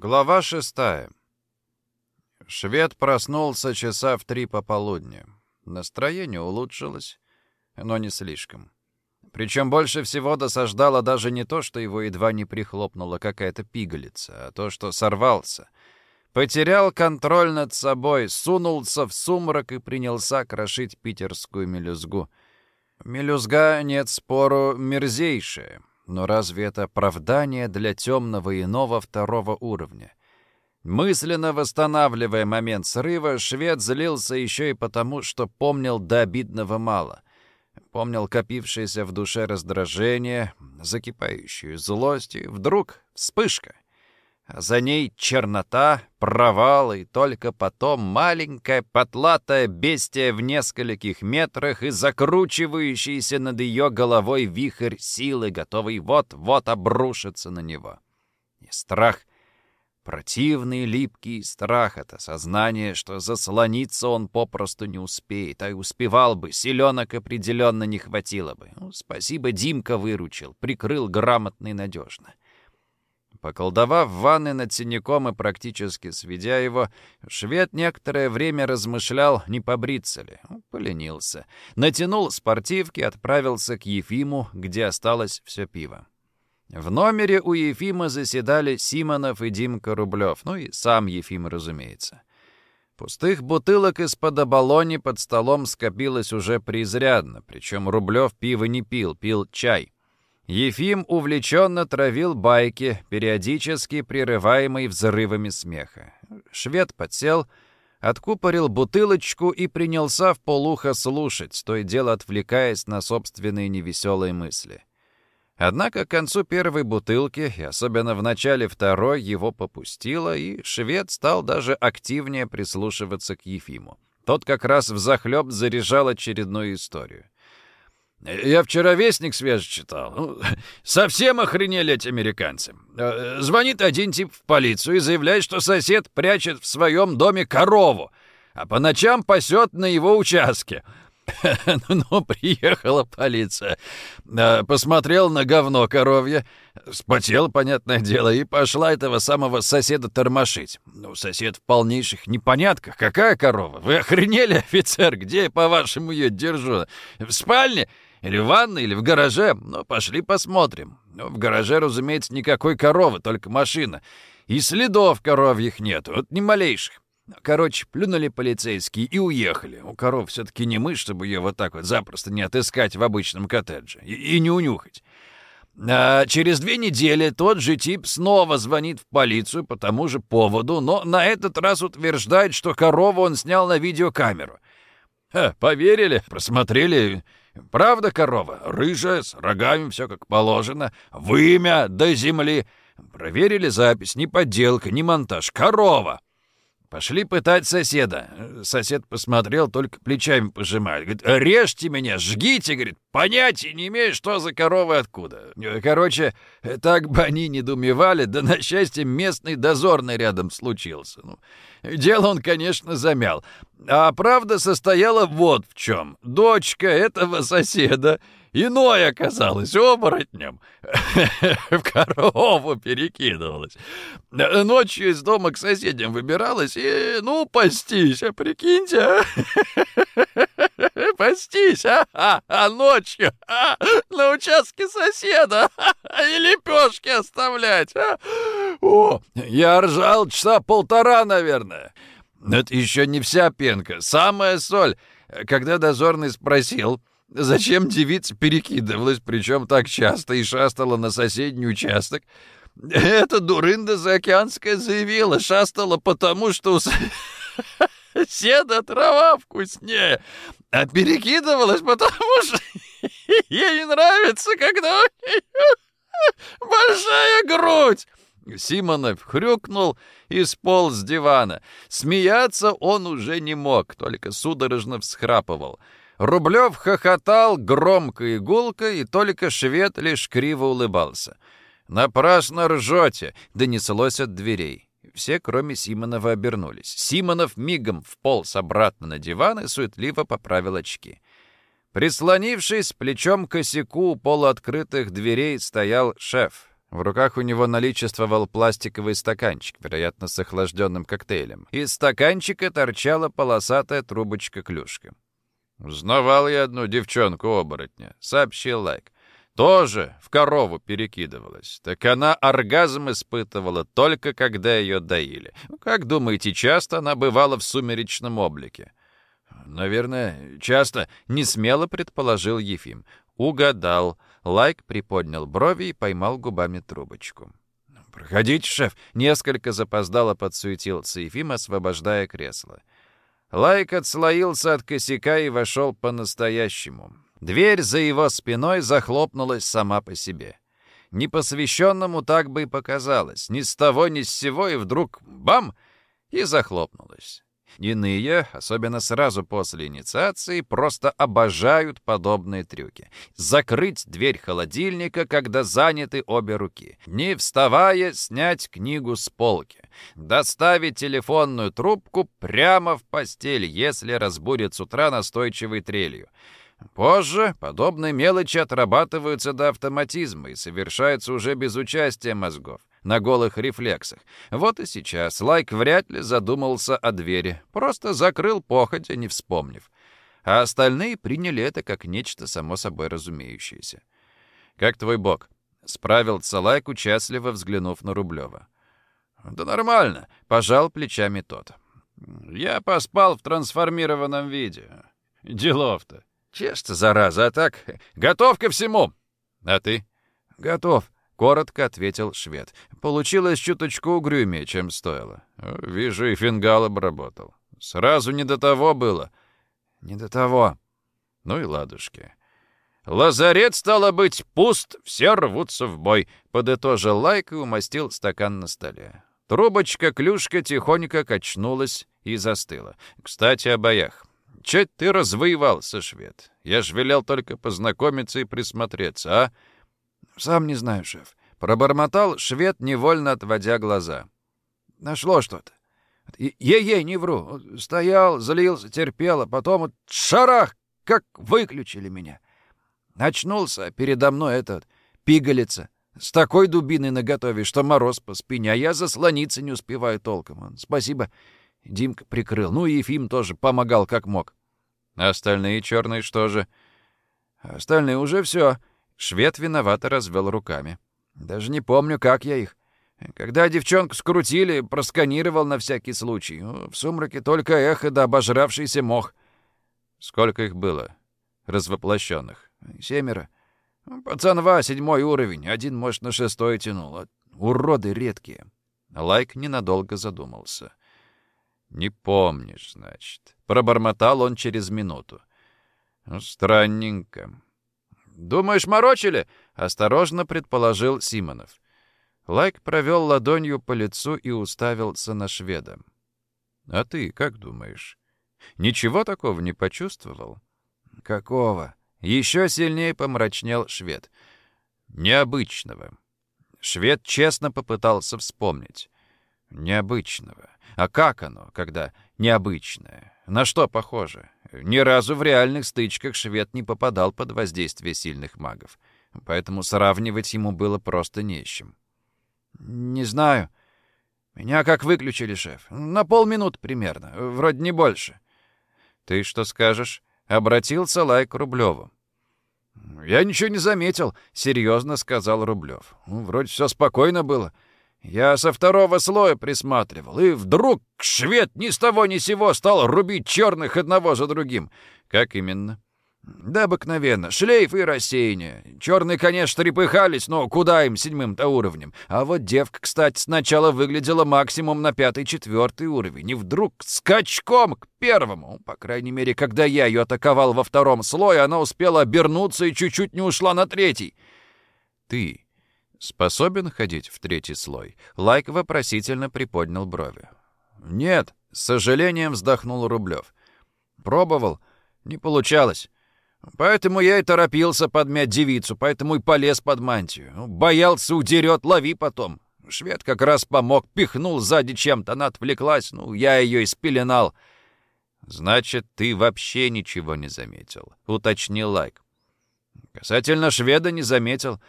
Глава шестая. Швед проснулся часа в три пополудни. Настроение улучшилось, но не слишком. Причем больше всего досаждало даже не то, что его едва не прихлопнула какая-то пигалица, а то, что сорвался. Потерял контроль над собой, сунулся в сумрак и принялся крошить питерскую мелюзгу. Мелюзга, нет спору, мерзейшая. Но разве это оправдание для темного иного второго уровня? Мысленно восстанавливая момент срыва, швед злился еще и потому, что помнил до обидного мало. Помнил копившееся в душе раздражение, закипающую злость, и вдруг вспышка — за ней чернота, провал, и только потом маленькая потлатая бестия в нескольких метрах и закручивающийся над ее головой вихрь силы, готовый вот-вот обрушиться на него. И страх, противный липкий страх от осознания, что заслониться он попросту не успеет, а и успевал бы, селенок определенно не хватило бы. Ну, спасибо, Димка выручил, прикрыл грамотно и надежно. — Поколдовав в ванной над синяком и практически сведя его, швед некоторое время размышлял, не побриться ли. Ну, поленился. Натянул спортивки, отправился к Ефиму, где осталось все пиво. В номере у Ефима заседали Симонов и Димка Рублев, ну и сам Ефим, разумеется. Пустых бутылок из-под оболони под столом скопилось уже преизрядно, причем Рублев пиво не пил, пил чай — Ефим увлеченно травил байки, периодически прерываемый взрывами смеха. Швед подсел, откупорил бутылочку и принялся в полухо слушать, то и дело отвлекаясь на собственные невеселые мысли. Однако к концу первой бутылки, и особенно в начале второй, его попустило, и швед стал даже активнее прислушиваться к Ефиму. Тот как раз взахлеб заряжал очередную историю. Я вчера вестник свежий читал. Ну, совсем охренели эти американцы. Э, звонит один тип в полицию и заявляет, что сосед прячет в своем доме корову, а по ночам пасет на его участке. Ну, приехала полиция. Э, посмотрел на говно коровье, спотел, понятное дело, и пошла этого самого соседа тормошить. Ну, сосед в полнейших непонятках. Какая корова? Вы охренели, офицер? Где я, по-вашему, ее держу? В спальне? Или в ванной, или в гараже. Ну, пошли посмотрим. Ну, в гараже, разумеется, никакой коровы, только машина. И следов коровьих нет, вот ни малейших. Короче, плюнули полицейские и уехали. У коров все-таки не мышь, чтобы ее вот так вот запросто не отыскать в обычном коттедже. И, и не унюхать. А через две недели тот же тип снова звонит в полицию по тому же поводу, но на этот раз утверждает, что корову он снял на видеокамеру. Ха, поверили, просмотрели, Правда, корова? Рыжая, с рогами, все как положено. Вымя до земли. Проверили запись, ни подделка, ни монтаж. Корова! Пошли пытать соседа. Сосед посмотрел, только плечами пожимает. Говорит, режьте меня, жгите, говорит, понятия не имею, что за корова откуда. Короче, так бы они недоумевали, да на счастье местный дозорный рядом случился. Ну, дело он, конечно, замял. А правда состояла вот в чем. Дочка этого соседа Иной оказалось оборотнем. В корову перекидывалась. Ночью из дома к соседям выбиралась и, ну, пастись, а прикиньте, а? Пастись, а? а? А ночью а? на участке соседа и лепешки оставлять, а? О, я ржал часа полтора, наверное. Но это еще не вся пенка, самая соль. Когда дозорный спросил, Зачем девица перекидывалась, причем так часто, и шастала на соседний участок? Эта дурында заокеанская заявила, шастала потому, что у соседа трава вкуснее, а перекидывалась потому, что ей нравится, когда большая грудь. Симонов хрюкнул и сполз с дивана. Смеяться он уже не мог, только судорожно всхрапывал. Рублев хохотал громко и гулко, и только швед лишь криво улыбался. «Напрасно ржете!» — донеслось от дверей. Все, кроме Симонова, обернулись. Симонов мигом вполз обратно на диван и суетливо поправил очки. Прислонившись плечом к косяку у полуоткрытых дверей, стоял шеф. В руках у него наличествовал пластиковый стаканчик, вероятно, с охлажденным коктейлем. Из стаканчика торчала полосатая трубочка-клюшка. «Узнавал я одну девчонку-оборотня», — сообщил Лайк. «Тоже в корову перекидывалась. Так она оргазм испытывала только когда ее доили. Как думаете, часто она бывала в сумеречном облике?» «Наверное, часто», — несмело предположил Ефим. «Угадал». Лайк приподнял брови и поймал губами трубочку. «Проходите, шеф!» — несколько запоздало подсуетился Ефим, освобождая кресло. Лайк отслоился от косяка и вошел по-настоящему. Дверь за его спиной захлопнулась сама по себе. Непосвященному так бы и показалось. Ни с того, ни с сего, и вдруг бам! И захлопнулась. Иные, особенно сразу после инициации, просто обожают подобные трюки. Закрыть дверь холодильника, когда заняты обе руки. Не вставая, снять книгу с полки. Доставить телефонную трубку прямо в постель, если разбудит с утра настойчивой трелью. Позже подобные мелочи отрабатываются до автоматизма и совершаются уже без участия мозгов на голых рефлексах. Вот и сейчас Лайк вряд ли задумался о двери, просто закрыл походя, не вспомнив. А остальные приняли это как нечто само собой разумеющееся. «Как твой бог?» — справился Лайк, участливо взглянув на Рублева. «Да нормально», — пожал плечами тот. «Я поспал в трансформированном виде. Делов-то. Честно, зараза, а так готов ко всему. А ты?» «Готов», Коротко ответил швед. Получилось чуточку угрюмее, чем стоило. Вижу, и фингал обработал. Сразу не до того было. Не до того. Ну и ладушки. «Лазарет, стало быть, пуст, все рвутся в бой», — подытожил Лайк и умастил стакан на столе. Трубочка-клюшка тихонько качнулась и застыла. «Кстати, о боях. Че ты развоевался, швед? Я ж велел только познакомиться и присмотреться, а?» «Сам не знаю, шеф». Пробормотал швед, невольно отводя глаза. «Нашло что-то. Ей-ей, не вру. Стоял, злился, терпел, а потом вот шарах, как выключили меня. Очнулся, передо мной этот пигалица. С такой дубиной наготове, что мороз по спине, а я заслониться не успеваю толком. Спасибо, Димка прикрыл. Ну и Ефим тоже помогал как мог. Остальные черные что же? Остальные уже все. Швед виновато развел руками. «Даже не помню, как я их. Когда девчонку скрутили, просканировал на всякий случай. В сумраке только эхо да обожравшийся мох». «Сколько их было? Развоплощенных?» «Семеро. Пацанва, седьмой уровень. Один, может, на шестой тянул. Уроды редкие». Лайк ненадолго задумался. «Не помнишь, значит». Пробормотал он через минуту. «Странненько. «Думаешь, морочили?» — осторожно предположил Симонов. Лайк провел ладонью по лицу и уставился на шведа. «А ты как думаешь? Ничего такого не почувствовал?» «Какого?» — еще сильнее помрачнел швед. «Необычного». Швед честно попытался вспомнить. «Необычного. А как оно, когда необычное? На что похоже?» Ни разу в реальных стычках швед не попадал под воздействие сильных магов, поэтому сравнивать ему было просто не с чем. «Не знаю. Меня как выключили, шеф. На полминут примерно, вроде не больше». «Ты что скажешь?» — обратился Лай к Рублеву. «Я ничего не заметил», — серьезно сказал Рублев. «Вроде все спокойно было». Я со второго слоя присматривал, и вдруг швед ни с того ни сего стал рубить черных одного за другим. Как именно? Да обыкновенно. Шлейф и рассеяние. Черные, конечно, трепыхались, но куда им седьмым-то уровнем? А вот девка, кстати, сначала выглядела максимум на пятый-четвертый уровень, и вдруг скачком к первому. По крайней мере, когда я ее атаковал во втором слое, она успела обернуться и чуть-чуть не ушла на третий. Ты «Способен ходить в третий слой?» Лайк вопросительно приподнял брови. «Нет», — с сожалением вздохнул Рублев. «Пробовал. Не получалось. Поэтому я и торопился подмять девицу, поэтому и полез под мантию. Боялся, удерет, лови потом. Швед как раз помог, пихнул сзади чем-то, она отвлеклась, ну, я ее и спеленал». «Значит, ты вообще ничего не заметил», — уточнил Лайк. «Касательно шведа не заметил.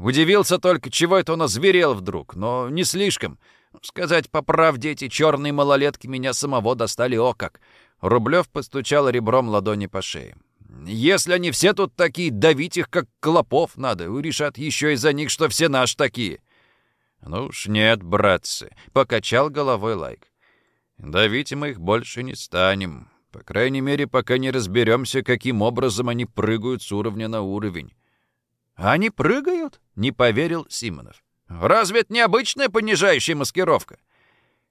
Удивился только, чего это он озверел вдруг, но не слишком. Сказать по правде, эти черные малолетки меня самого достали о как. Рублев постучал ребром ладони по шее. Если они все тут такие, давить их, как клопов надо. Решат еще из-за них, что все наши такие. Ну уж нет, братцы, покачал головой Лайк. Давить мы их больше не станем. По крайней мере, пока не разберемся, каким образом они прыгают с уровня на уровень. «Они прыгают?» — не поверил Симонов. «Разве это необычная понижающая маскировка?»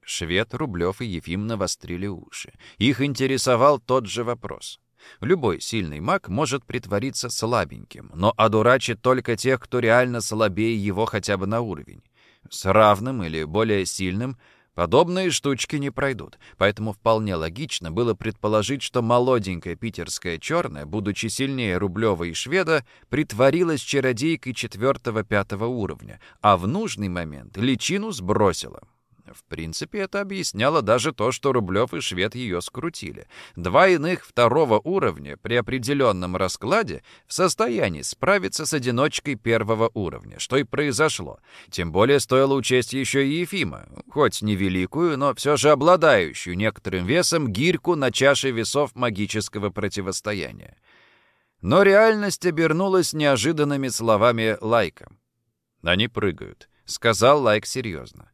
Швед, Рублев и Ефим навострили уши. Их интересовал тот же вопрос. Любой сильный маг может притвориться слабеньким, но одурачит только тех, кто реально слабее его хотя бы на уровень. С равным или более сильным Подобные штучки не пройдут, поэтому вполне логично было предположить, что молоденькая питерская черная, будучи сильнее Рублева и Шведа, притворилась чародейкой четвертого-пятого уровня, а в нужный момент личину сбросила. В принципе, это объясняло даже то, что Рублев и Швед ее скрутили. Два иных второго уровня при определенном раскладе в состоянии справиться с одиночкой первого уровня, что и произошло. Тем более стоило учесть еще и Ефима, хоть невеликую, но все же обладающую некоторым весом гирьку на чаше весов магического противостояния. Но реальность обернулась неожиданными словами Лайка. «Они прыгают», — сказал Лайк серьезно.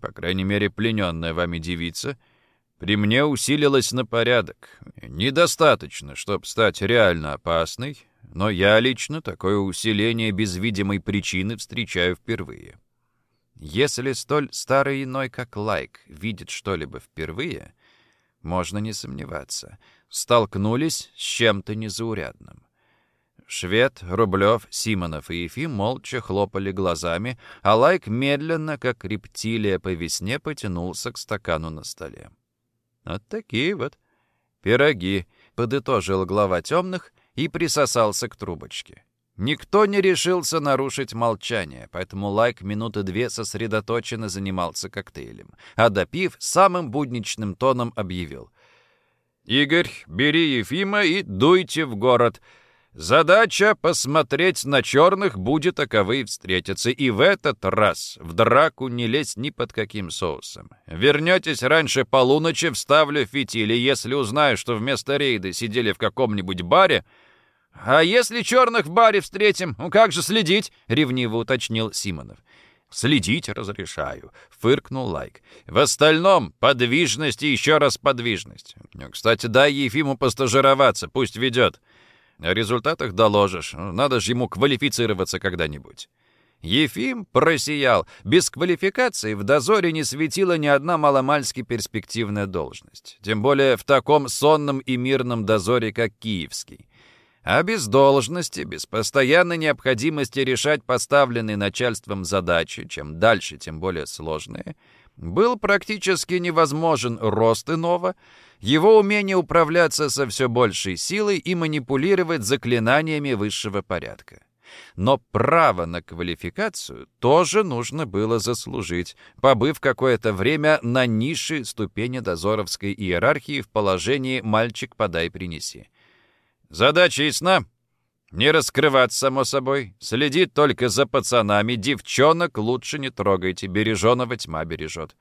По крайней мере, плененная вами девица при мне усилилась на порядок. Недостаточно, чтобы стать реально опасной, но я лично такое усиление без видимой причины встречаю впервые. Если столь старый иной, как Лайк, видит что-либо впервые, можно не сомневаться, столкнулись с чем-то незаурядным. Швед, Рублев, Симонов и Ефим молча хлопали глазами, а Лайк медленно, как рептилия по весне, потянулся к стакану на столе. «Вот такие вот пироги», — подытожил глава темных и присосался к трубочке. Никто не решился нарушить молчание, поэтому Лайк минуты две сосредоточенно занимался коктейлем, а допив, самым будничным тоном объявил. «Игорь, бери Ефима и дуйте в город. Задача посмотреть на черных, будет таковые встретиться. И в этот раз в драку не лезть ни под каким соусом. Вернетесь раньше полуночи, вставлю фитили. Если узнаю, что вместо рейда сидели в каком-нибудь баре... «А если черных в баре встретим, ну как же следить?» — ревниво уточнил Симонов. «Следить разрешаю», — фыркнул Лайк. «В остальном подвижность и еще раз подвижность. Кстати, дай Ефиму постажироваться, пусть ведет». О результатах доложишь. Надо же ему квалифицироваться когда-нибудь». Ефим просиял. Без квалификации в дозоре не светила ни одна маломальски перспективная должность. Тем более в таком сонном и мирном дозоре, как киевский. А без должности, без постоянной необходимости решать поставленные начальством задачи, чем дальше, тем более сложные, был практически невозможен рост иного, его умение управляться со все большей силой и манипулировать заклинаниями высшего порядка. Но право на квалификацию тоже нужно было заслужить, побыв какое-то время на низшей ступени дозоровской иерархии в положении «мальчик, подай, принеси». Задача ясна? Не раскрывать, само собой. Следит только за пацанами. Девчонок лучше не трогайте. Береженого тьма бережет.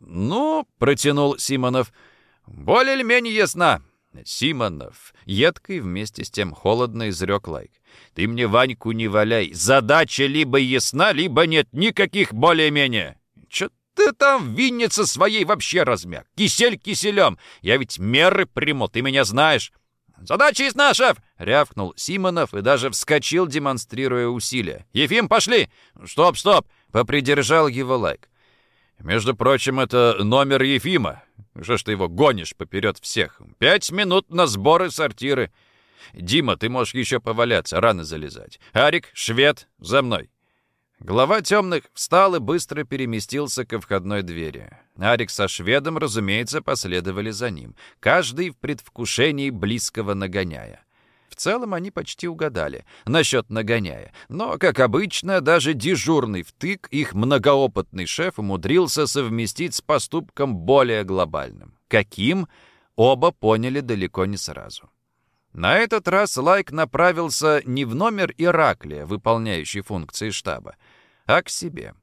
«Ну», — протянул Симонов, — «более или менее ясна». Симонов, едкой вместе с тем холодно изрек Лайк. «Ты мне Ваньку не валяй. Задача либо ясна, либо нет никаких более-менее». «Чё ты там винница своей вообще размяк? Кисель киселем. Я ведь меры приму, ты меня знаешь». «Задача ясна, шеф!» — рявкнул Симонов и даже вскочил, демонстрируя усилия. «Ефим, пошли!» «Стоп, стоп!» — попридержал его лайк. «Между прочим, это номер Ефима. Что ж ты его гонишь поперед всех? Пять минут на сборы сортиры. Дима, ты можешь еще поваляться, рано залезать. Арик, швед, за мной!» Глава темных встал и быстро переместился ко входной двери. Арик со шведом, разумеется, последовали за ним, каждый в предвкушении близкого нагоняя. В целом они почти угадали насчет нагоняя. Но, как обычно, даже дежурный втык их многоопытный шеф умудрился совместить с поступком более глобальным. Каким? Оба поняли далеко не сразу. На этот раз Лайк направился не в номер Ираклия, выполняющий функции штаба, а к себе.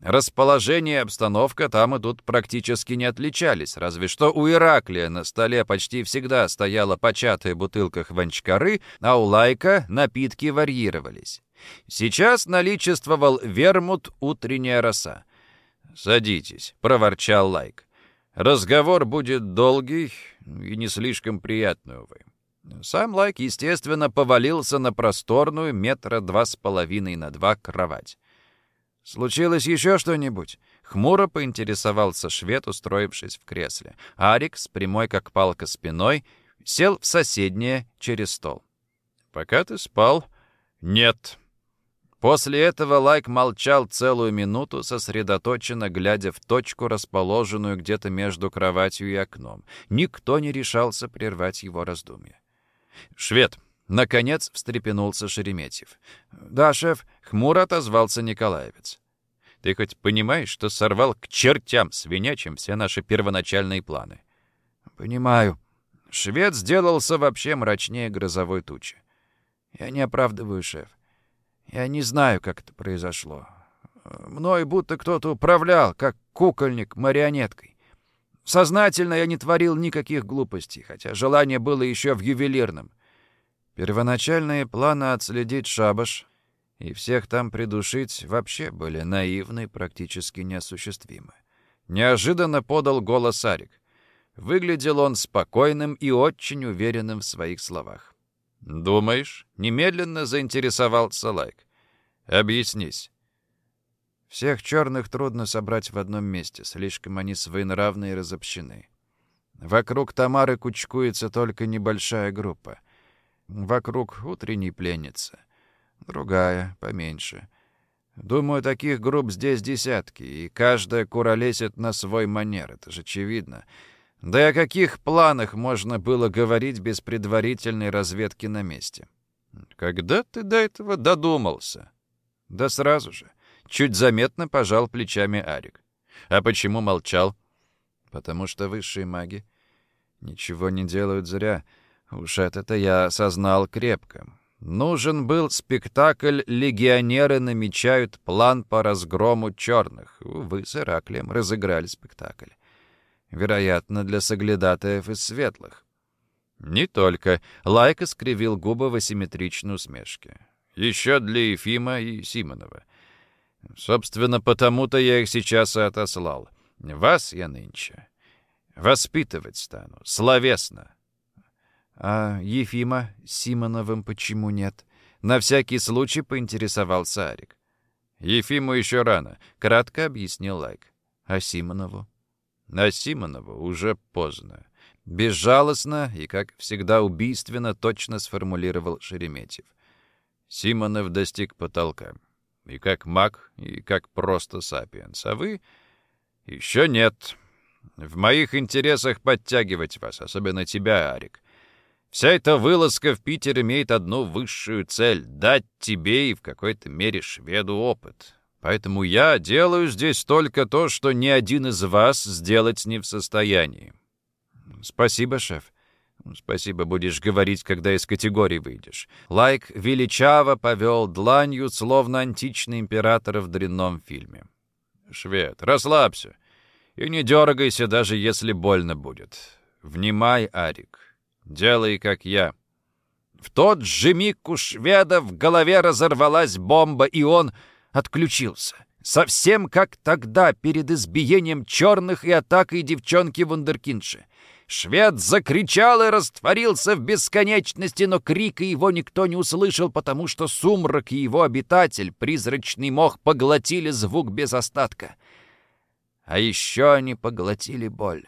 Расположение и обстановка там и тут практически не отличались, разве что у Ираклия на столе почти всегда стояла початая бутылка хванчкары, а у Лайка напитки варьировались. Сейчас наличествовал вермут «Утренняя роса». «Садитесь», — проворчал Лайк. «Разговор будет долгий и не слишком приятный, увы». Сам Лайк, естественно, повалился на просторную метра два с половиной на два кровать. «Случилось еще что-нибудь?» Хмуро поинтересовался швед, устроившись в кресле. Арик, с прямой как палка спиной, сел в соседнее через стол. «Пока ты спал?» «Нет». После этого Лайк молчал целую минуту, сосредоточенно глядя в точку, расположенную где-то между кроватью и окном. Никто не решался прервать его раздумья. «Швед!» — наконец встрепенулся Шереметьев. «Да, шеф!» — хмуро отозвался Николаевец. «Ты хоть понимаешь, что сорвал к чертям свинячим все наши первоначальные планы?» «Понимаю». Швед сделался вообще мрачнее грозовой тучи. «Я не оправдываю, шеф. Я не знаю, как это произошло. Мной будто кто-то управлял, как кукольник марионеткой. Сознательно я не творил никаких глупостей, хотя желание было еще в ювелирном. Первоначальные планы отследить шабаш и всех там придушить вообще были наивны, практически неосуществимы. Неожиданно подал голос Арик. Выглядел он спокойным и очень уверенным в своих словах. «Думаешь?» — немедленно заинтересовался Лайк. «Объяснись». Всех черных трудно собрать в одном месте, слишком они своенравны и разобщены. Вокруг Тамары кучкуется только небольшая группа. Вокруг утренней пленницы. Другая, поменьше. Думаю, таких групп здесь десятки, и каждая куролесит на свой манер, это же очевидно. Да и о каких планах можно было говорить без предварительной разведки на месте? Когда ты до этого додумался? Да сразу же. Чуть заметно пожал плечами Арик. А почему молчал? Потому что высшие маги ничего не делают зря. Уж это-то я осознал крепко. Нужен был спектакль «Легионеры намечают план по разгрому черных». Вы с Ираклием разыграли спектакль. Вероятно, для соглядатаев из светлых. Не только. Лайка скривил губы в асимметричной усмешке. Еще для Ефима и Симонова. Собственно, потому-то я их сейчас и отослал. Вас я нынче воспитывать стану, словесно. А Ефима Симоновым почему нет? На всякий случай поинтересовался Арик. Ефиму еще рано, кратко объяснил Лайк. А Симонову? На Симонову уже поздно. Безжалостно и, как всегда, убийственно точно сформулировал Шереметьев. Симонов достиг потолка. И как маг, и как просто сапиенс. А вы еще нет. В моих интересах подтягивать вас, особенно тебя, Арик. Вся эта вылазка в Питер имеет одну высшую цель — дать тебе и в какой-то мере шведу опыт. Поэтому я делаю здесь только то, что ни один из вас сделать не в состоянии. Спасибо, шеф. Спасибо будешь говорить, когда из категории выйдешь. Лайк величаво повел дланью, словно античный император в дрянном фильме. Швед, расслабься. И не дергайся, даже если больно будет. Внимай, Арик. Делай, как я. В тот же миг у шведа в голове разорвалась бомба, и он отключился. Совсем как тогда, перед избиением черных и атакой девчонки-вундеркинши. Швед закричал и растворился в бесконечности, но крика его никто не услышал, потому что сумрак и его обитатель, призрачный мох, поглотили звук без остатка. А еще они поглотили боль.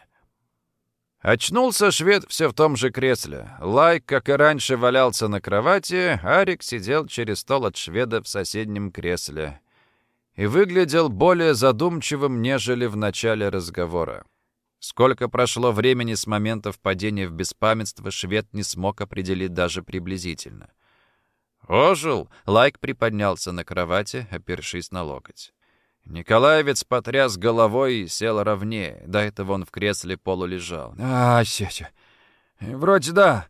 Очнулся швед все в том же кресле. Лайк, как и раньше, валялся на кровати, Арик сидел через стол от шведа в соседнем кресле и выглядел более задумчивым, нежели в начале разговора. Сколько прошло времени с момента впадения в беспамятство, швед не смог определить даже приблизительно. «Ожил!» — Лайк приподнялся на кровати, опершись на локоть. Николаевец потряс головой и сел ровнее. До этого он в кресле полулежал. «А, сетя, вроде да,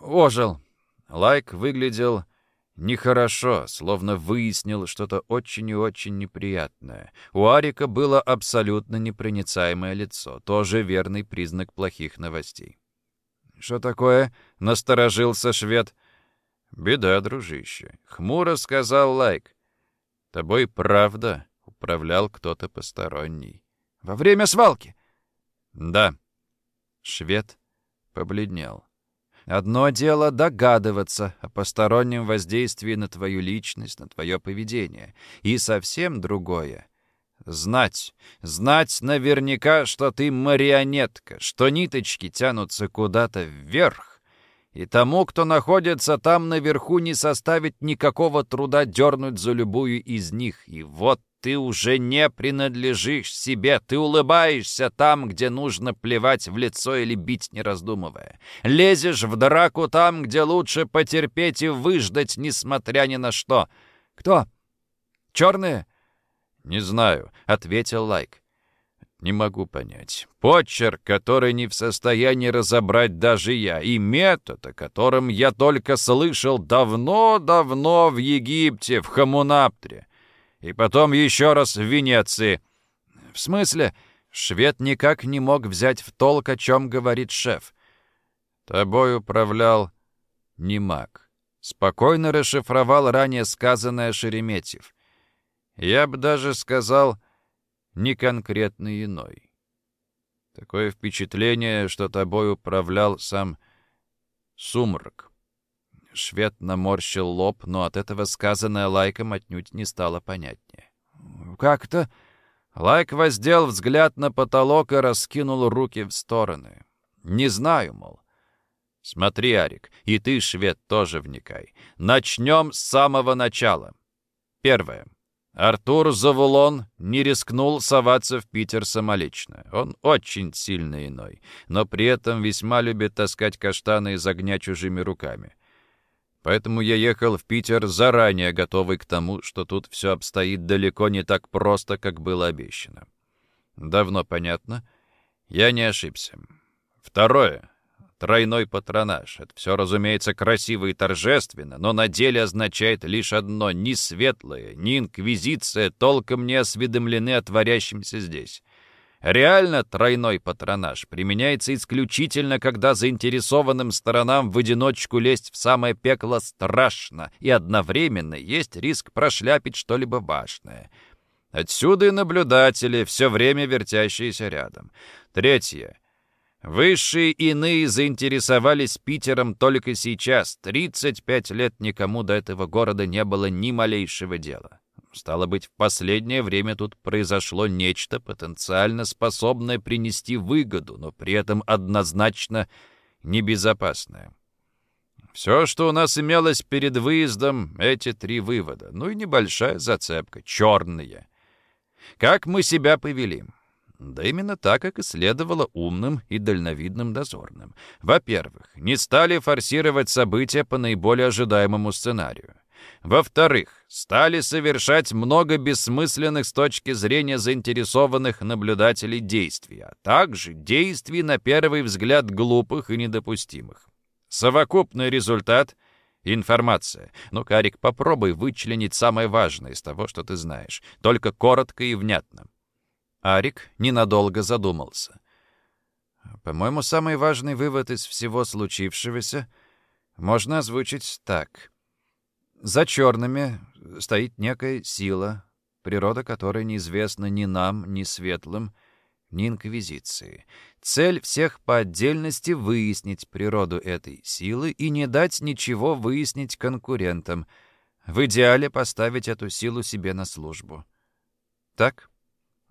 ожил». Лайк выглядел нехорошо, словно выяснил что-то очень и очень неприятное. У Арика было абсолютно непроницаемое лицо, тоже верный признак плохих новостей. «Что такое?» — насторожился швед. «Беда, дружище», — хмуро сказал Лайк. «Тобой правда управлял кто-то посторонний». «Во время свалки?» «Да». Швед побледнел. Одно дело догадываться о постороннем воздействии на твою личность, на твое поведение. И совсем другое — знать. Знать наверняка, что ты марионетка, что ниточки тянутся куда-то вверх. И тому, кто находится там наверху, не составит никакого труда дернуть за любую из них. И вот ты уже не принадлежишь себе. Ты улыбаешься там, где нужно плевать в лицо или бить, не раздумывая. Лезешь в драку там, где лучше потерпеть и выждать, несмотря ни на что. Кто? Черные? Не знаю, — ответил Лайк. Не могу понять. Почерк, который не в состоянии разобрать даже я, и метод, о котором я только слышал давно-давно в Египте, в Хамунаптре. И потом еще раз в Венеции. В смысле, швед никак не мог взять в толк, о чем говорит шеф. Тобой управлял не маг. Спокойно расшифровал ранее сказанное Шереметьев. Я бы даже сказал, не конкретно иной. Такое впечатление, что тобой управлял сам сумрак. Швед наморщил лоб, но от этого сказанное Лайком отнюдь не стало понятнее. «Как-то...» Лайк воздел взгляд на потолок и раскинул руки в стороны. «Не знаю, мол». «Смотри, Арик, и ты, швед, тоже вникай. Начнем с самого начала. Первое. Артур Завулон не рискнул соваться в Питер самолично. Он очень сильный иной, но при этом весьма любит таскать каштаны из огня чужими руками. Поэтому я ехал в Питер заранее готовый к тому, что тут все обстоит далеко не так просто, как было обещано. Давно понятно. Я не ошибся. Второе. Тройной патронаж. Это все, разумеется, красиво и торжественно, но на деле означает лишь одно. Ни светлое, ни инквизиция толком не осведомлены о творящемся здесь. Реально тройной патронаж применяется исключительно, когда заинтересованным сторонам в одиночку лезть в самое пекло страшно, и одновременно есть риск прошляпить что-либо важное. Отсюда и наблюдатели, все время вертящиеся рядом. Третье. Высшие иные заинтересовались Питером только сейчас. 35 лет никому до этого города не было ни малейшего дела. Стало быть, в последнее время тут произошло нечто, потенциально способное принести выгоду, но при этом однозначно небезопасное. Все, что у нас имелось перед выездом, эти три вывода. Ну и небольшая зацепка, черные. Как мы себя повели? Да именно так, как и следовало умным и дальновидным дозорным. Во-первых, не стали форсировать события по наиболее ожидаемому сценарию. Во-вторых, стали совершать много бессмысленных с точки зрения заинтересованных наблюдателей действий, а также действий на первый взгляд глупых и недопустимых. Совокупный результат — информация. Ну, Карик, попробуй вычленить самое важное из того, что ты знаешь. Только коротко и внятно. Арик ненадолго задумался. По-моему, самый важный вывод из всего случившегося можно озвучить так — за черными стоит некая сила, природа которой неизвестна ни нам, ни светлым, ни инквизиции. Цель всех по отдельности — выяснить природу этой силы и не дать ничего выяснить конкурентам. В идеале поставить эту силу себе на службу. Так?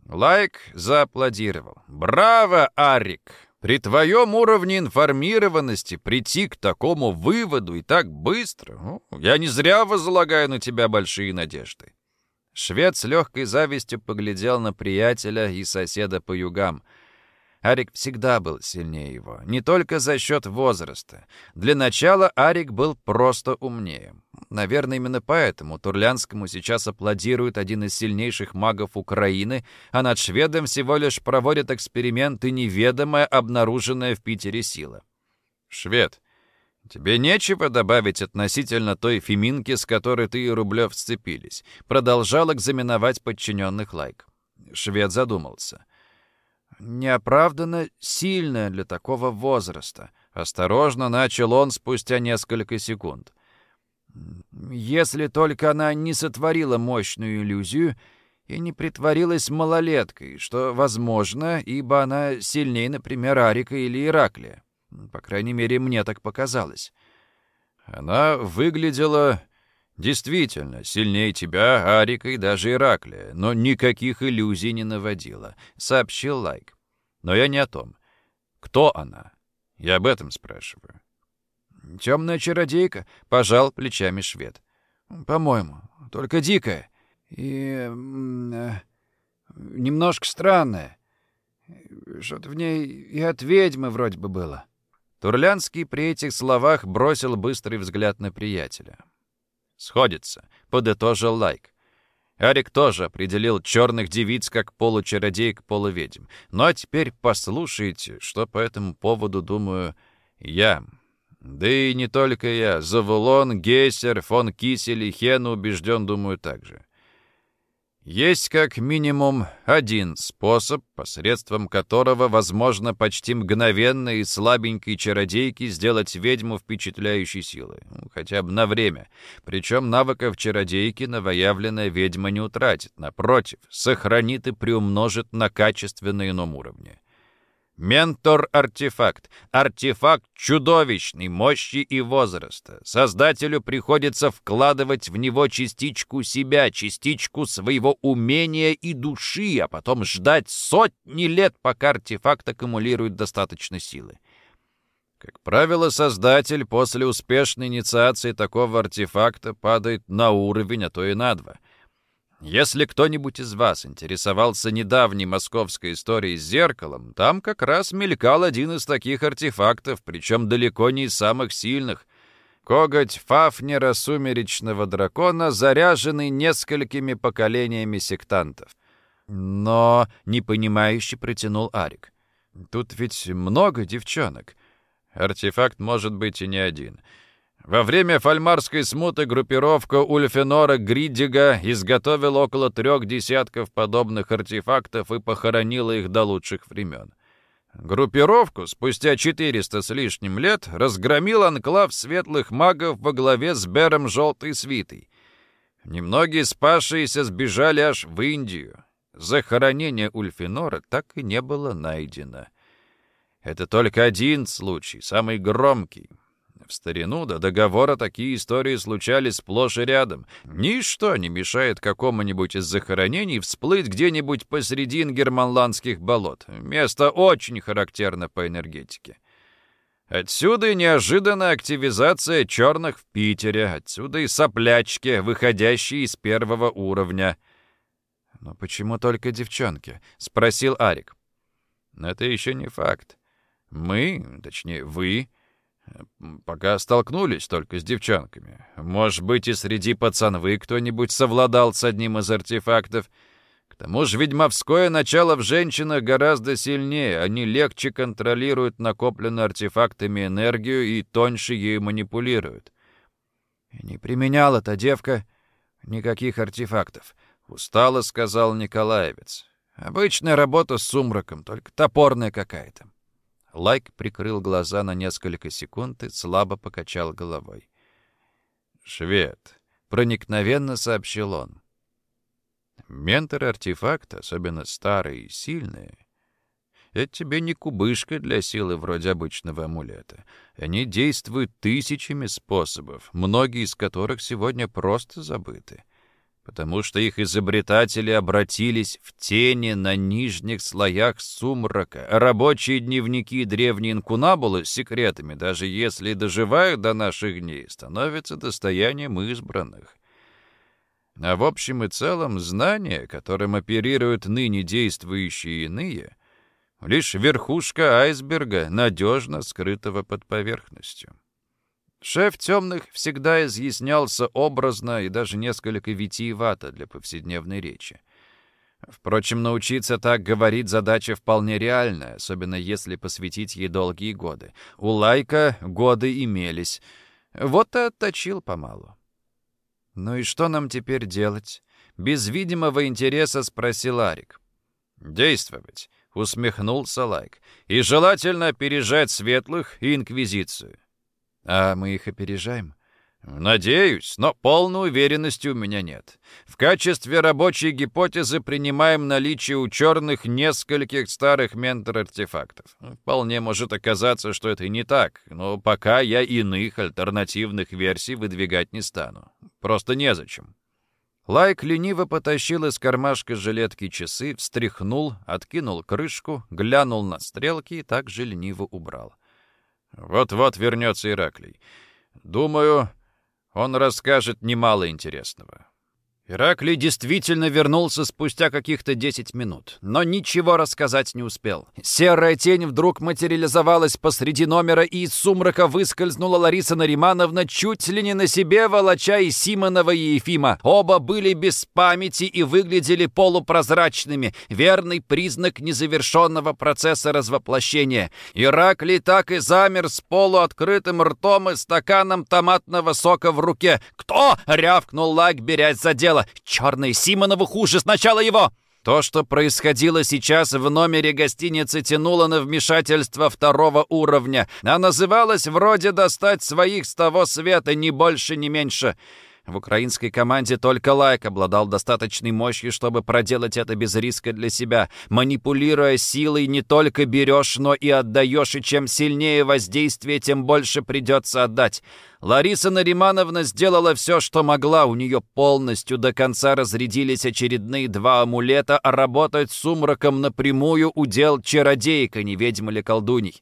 Лайк зааплодировал. «Браво, Арик! При твоем уровне информированности прийти к такому выводу и так быстро, ну, я не зря возлагаю на тебя большие надежды. Швед с легкой завистью поглядел на приятеля и соседа по югам — Арик всегда был сильнее его, не только за счет возраста. Для начала Арик был просто умнее. Наверное, именно поэтому Турлянскому сейчас аплодирует один из сильнейших магов Украины, а над шведом всего лишь проводят эксперименты неведомая, обнаруженная в Питере сила. «Швед, «Тебе нечего добавить относительно той феминки, с которой ты и Рублев сцепились?» Продолжал экзаменовать подчиненных лайк. Швед задумался. «Неоправданно сильная для такого возраста», — осторожно начал он спустя несколько секунд. «Если только она не сотворила мощную иллюзию и не притворилась малолеткой, что возможно, ибо она сильнее, например, Арика или Ираклия. По крайней мере, мне так показалось. Она выглядела действительно сильнее тебя, Арика и даже Ираклия, но никаких иллюзий не наводила, — сообщил Лайк. Но я не о том. Кто она? Я об этом спрашиваю. Темная чародейка, — пожал плечами швед. По-моему, только дикая и... Э, немножко странная. Что-то в ней и от ведьмы вроде бы было. Турлянский при этих словах бросил быстрый взгляд на приятеля. «Сходится», — подытожил Лайк. Арик тоже определил черных девиц как получародеек, полуведьм. Ну а теперь послушайте, что по этому поводу думаю я. Да и не только я. Завулон, Гейсер, фон Кисель и Хен убежден, думаю, так же. Есть как минимум один способ, посредством которого возможно почти мгновенно и слабенькой чародейке сделать ведьму впечатляющей силы, ну, хотя бы на время. Причем навыков чародейки новоявленная ведьма не утратит, напротив, сохранит и приумножит на качественно ином уровне. Ментор-артефакт. Артефакт чудовищной мощи и возраста. Создателю приходится вкладывать в него частичку себя, частичку своего умения и души, а потом ждать сотни лет, пока артефакт аккумулирует достаточно силы. Как правило, создатель после успешной инициации такого артефакта падает на уровень, а то и на два — если кто-нибудь из вас интересовался недавней московской историей с зеркалом, там как раз мелькал один из таких артефактов, причем далеко не из самых сильных. Коготь Фафнера сумеречного дракона, заряженный несколькими поколениями сектантов. Но непонимающе протянул Арик. Тут ведь много девчонок. Артефакт может быть и не один — во время фальмарской смуты группировка Ульфенора Гридига изготовила около трех десятков подобных артефактов и похоронила их до лучших времен. Группировку спустя 400 с лишним лет разгромил анклав светлых магов во главе с Бером Желтой Свитой. Немногие спасшиеся сбежали аж в Индию. Захоронение Ульфинора так и не было найдено. Это только один случай, самый громкий. В старину до договора такие истории случались сплошь и рядом. Ничто не мешает какому-нибудь из захоронений всплыть где-нибудь посреди германландских болот. Место очень характерно по энергетике. Отсюда и неожиданная активизация черных в Питере, отсюда и соплячки, выходящие из первого уровня. «Но почему только девчонки?» — спросил Арик. «Это еще не факт. Мы, точнее, вы, Пока столкнулись только с девчонками. Может быть, и среди пацанвы кто-нибудь совладал с одним из артефактов. К тому же ведьмовское начало в женщинах гораздо сильнее. Они легче контролируют накопленную артефактами энергию и тоньше ею манипулируют. «Не применяла эта девка никаких артефактов», — устало сказал Николаевец. «Обычная работа с сумраком, только топорная какая-то». Лайк прикрыл глаза на несколько секунд и слабо покачал головой. «Швед», — проникновенно сообщил он. «Менторы артефакта, особенно старые и сильные, это тебе не кубышка для силы вроде обычного амулета. Они действуют тысячами способов, многие из которых сегодня просто забыты потому что их изобретатели обратились в тени на нижних слоях сумрака. Рабочие дневники древние инкунабулы с секретами, даже если доживают до наших дней, становятся достоянием избранных. А в общем и целом знания, которым оперируют ныне действующие иные, лишь верхушка айсберга, надежно скрытого под поверхностью. Шеф темных всегда изъяснялся образно и даже несколько витиевато для повседневной речи. Впрочем, научиться так говорить задача вполне реальная, особенно если посвятить ей долгие годы. У Лайка годы имелись. Вот и отточил помалу. «Ну и что нам теперь делать?» Без видимого интереса спросил Арик. «Действовать», — усмехнулся Лайк. «И желательно опережать светлых и инквизицию». «А мы их опережаем?» Надеюсь, но полной уверенности у меня нет. В качестве рабочей гипотезы принимаем наличие у черных нескольких старых ментор-артефактов. Вполне может оказаться, что это не так, но пока я иных альтернативных версий выдвигать не стану. Просто незачем. Лайк лениво потащил из кармашка жилетки часы, встряхнул, откинул крышку, глянул на стрелки и также лениво убрал. Вот-вот вернется Ираклий. Думаю, он расскажет немало интересного. Ираклий действительно вернулся спустя каких-то 10 минут, но ничего рассказать не успел. Серая тень вдруг материализовалась посреди номера, и из сумрака выскользнула Лариса Наримановна, чуть ли не на себе волоча и Симонова, и Ефима. Оба были без памяти и выглядели полупрозрачными, верный признак незавершенного процесса развоплощения. Ираклий так и замер с полуоткрытым ртом и стаканом томатного сока в руке. «Кто?» — рявкнул Лайк, берясь за дело дело. Черный Симонову хуже, сначала его!» То, что происходило сейчас в номере гостиницы, тянуло на вмешательство второго уровня, а называлось вроде «достать своих с того света, ни больше, ни меньше». В украинской команде только Лайк обладал достаточной мощью, чтобы проделать это без риска для себя. Манипулируя силой, не только берешь, но и отдаешь, и чем сильнее воздействие, тем больше придется отдать. Лариса Наримановна сделала все, что могла. У нее полностью до конца разрядились очередные два амулета, а работать с сумраком напрямую удел чародейка, не ведьма ли колдуней.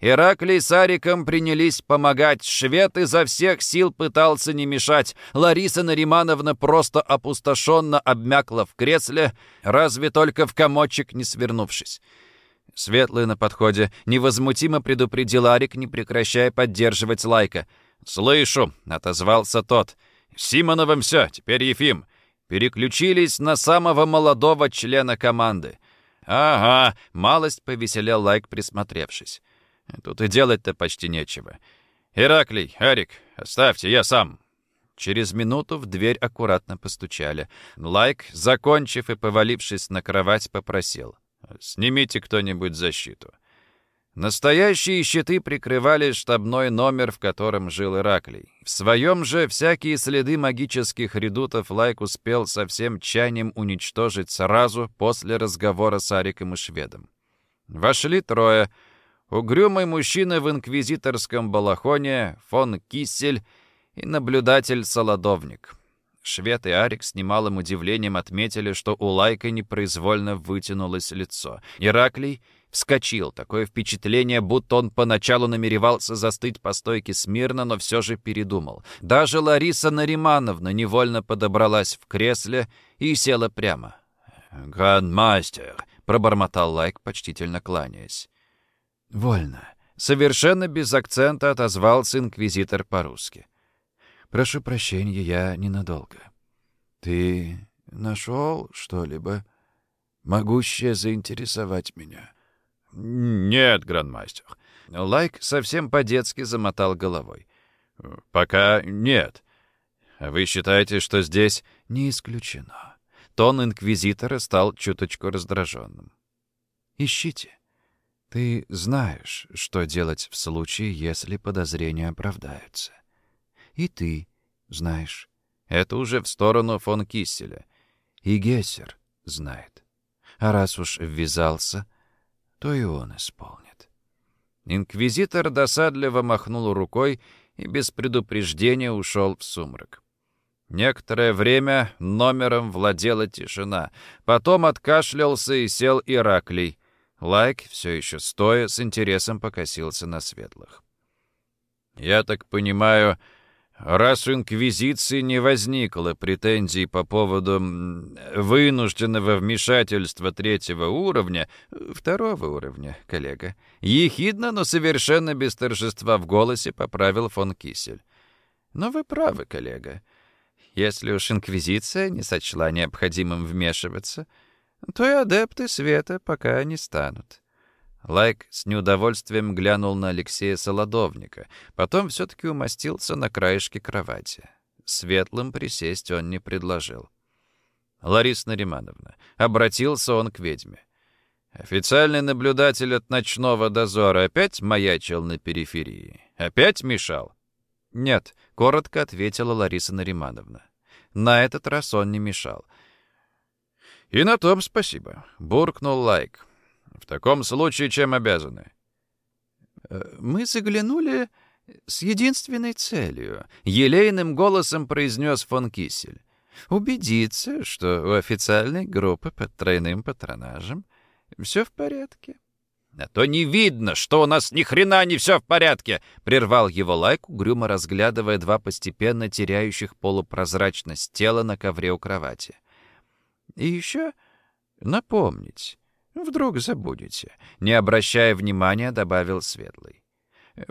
Ираклий с Ариком принялись помогать. Швед изо всех сил пытался не мешать. Лариса Наримановна просто опустошенно обмякла в кресле, разве только в комочек не свернувшись. Светлый на подходе невозмутимо предупредил Арик, не прекращая поддерживать Лайка. «Слышу», — отозвался тот. «Симоновым все, теперь Ефим». Переключились на самого молодого члена команды. «Ага», — малость повеселел Лайк, присмотревшись. Тут и делать-то почти нечего. «Ираклий, Арик, оставьте, я сам». Через минуту в дверь аккуратно постучали. Лайк, закончив и повалившись на кровать, попросил. «Снимите кто-нибудь защиту». Настоящие щиты прикрывали штабной номер, в котором жил Ираклий. В своем же всякие следы магических редутов Лайк успел со всем чанием уничтожить сразу после разговора с Ариком и шведом. Вошли трое — угрюмый мужчина в инквизиторском балахоне, фон Киссель и наблюдатель-солодовник. Швед и Арик с немалым удивлением отметили, что у Лайка непроизвольно вытянулось лицо. Ираклий вскочил. Такое впечатление, будто он поначалу намеревался застыть по стойке смирно, но все же передумал. Даже Лариса Наримановна невольно подобралась в кресле и села прямо. «Грандмастер», — пробормотал Лайк, почтительно кланяясь. «Вольно». Совершенно без акцента отозвался инквизитор по-русски. «Прошу прощения, я ненадолго. Ты нашел что-либо, могущее заинтересовать меня?» «Нет, грандмастер». Лайк совсем по-детски замотал головой. «Пока нет. Вы считаете, что здесь...» «Не исключено». Тон инквизитора стал чуточку раздраженным. «Ищите. Ты знаешь, что делать в случае, если подозрения оправдаются. И ты знаешь. Это уже в сторону фон Кисселя. И Гессер знает. А раз уж ввязался, то и он исполнит. Инквизитор досадливо махнул рукой и без предупреждения ушел в сумрак. Некоторое время номером владела тишина. Потом откашлялся и сел Ираклий — Лайк, все еще стоя, с интересом покосился на светлых. «Я так понимаю, раз у Инквизиции не возникло претензий по поводу вынужденного вмешательства третьего уровня, второго уровня, коллега, ехидно, но совершенно без торжества в голосе поправил фон Кисель. Но вы правы, коллега. Если уж Инквизиция не сочла необходимым вмешиваться, то и адепты света пока не станут. Лайк с неудовольствием глянул на Алексея Солодовника, потом все-таки умостился на краешке кровати. Светлым присесть он не предложил. «Лариса Наримановна», — обратился он к ведьме. «Официальный наблюдатель от ночного дозора опять маячил на периферии? Опять мешал?» «Нет», — коротко ответила Лариса Наримановна. На этот раз он не мешал. «И на том спасибо», — буркнул Лайк. В таком случае чем обязаны? Э, мы заглянули с единственной целью, елейным голосом произнес фон Кисель. Убедиться, что у официальной группы под тройным патронажем все в порядке. «А то не видно, что у нас ни хрена не все в порядке!» — прервал его лайк, угрюмо разглядывая два постепенно теряющих полупрозрачность тела на ковре у кровати. «И еще напомнить, Вдруг забудете. Не обращая внимания, добавил Светлый.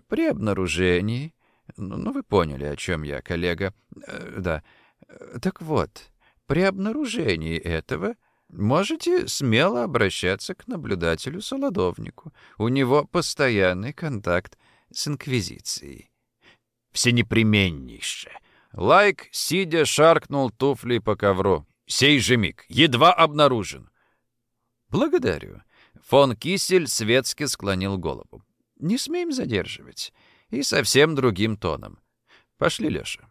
При обнаружении... Ну, ну вы поняли, о чем я, коллега. Э, да. Так вот, при обнаружении этого можете смело обращаться к наблюдателю-солодовнику. У него постоянный контакт с Инквизицией. Всенепременнейше. Лайк, сидя, шаркнул туфлей по ковру. Сей же миг. Едва обнаружен. «Благодарю». Фон Кисель светски склонил голову. «Не смеем задерживать». И совсем другим тоном. «Пошли, Леша».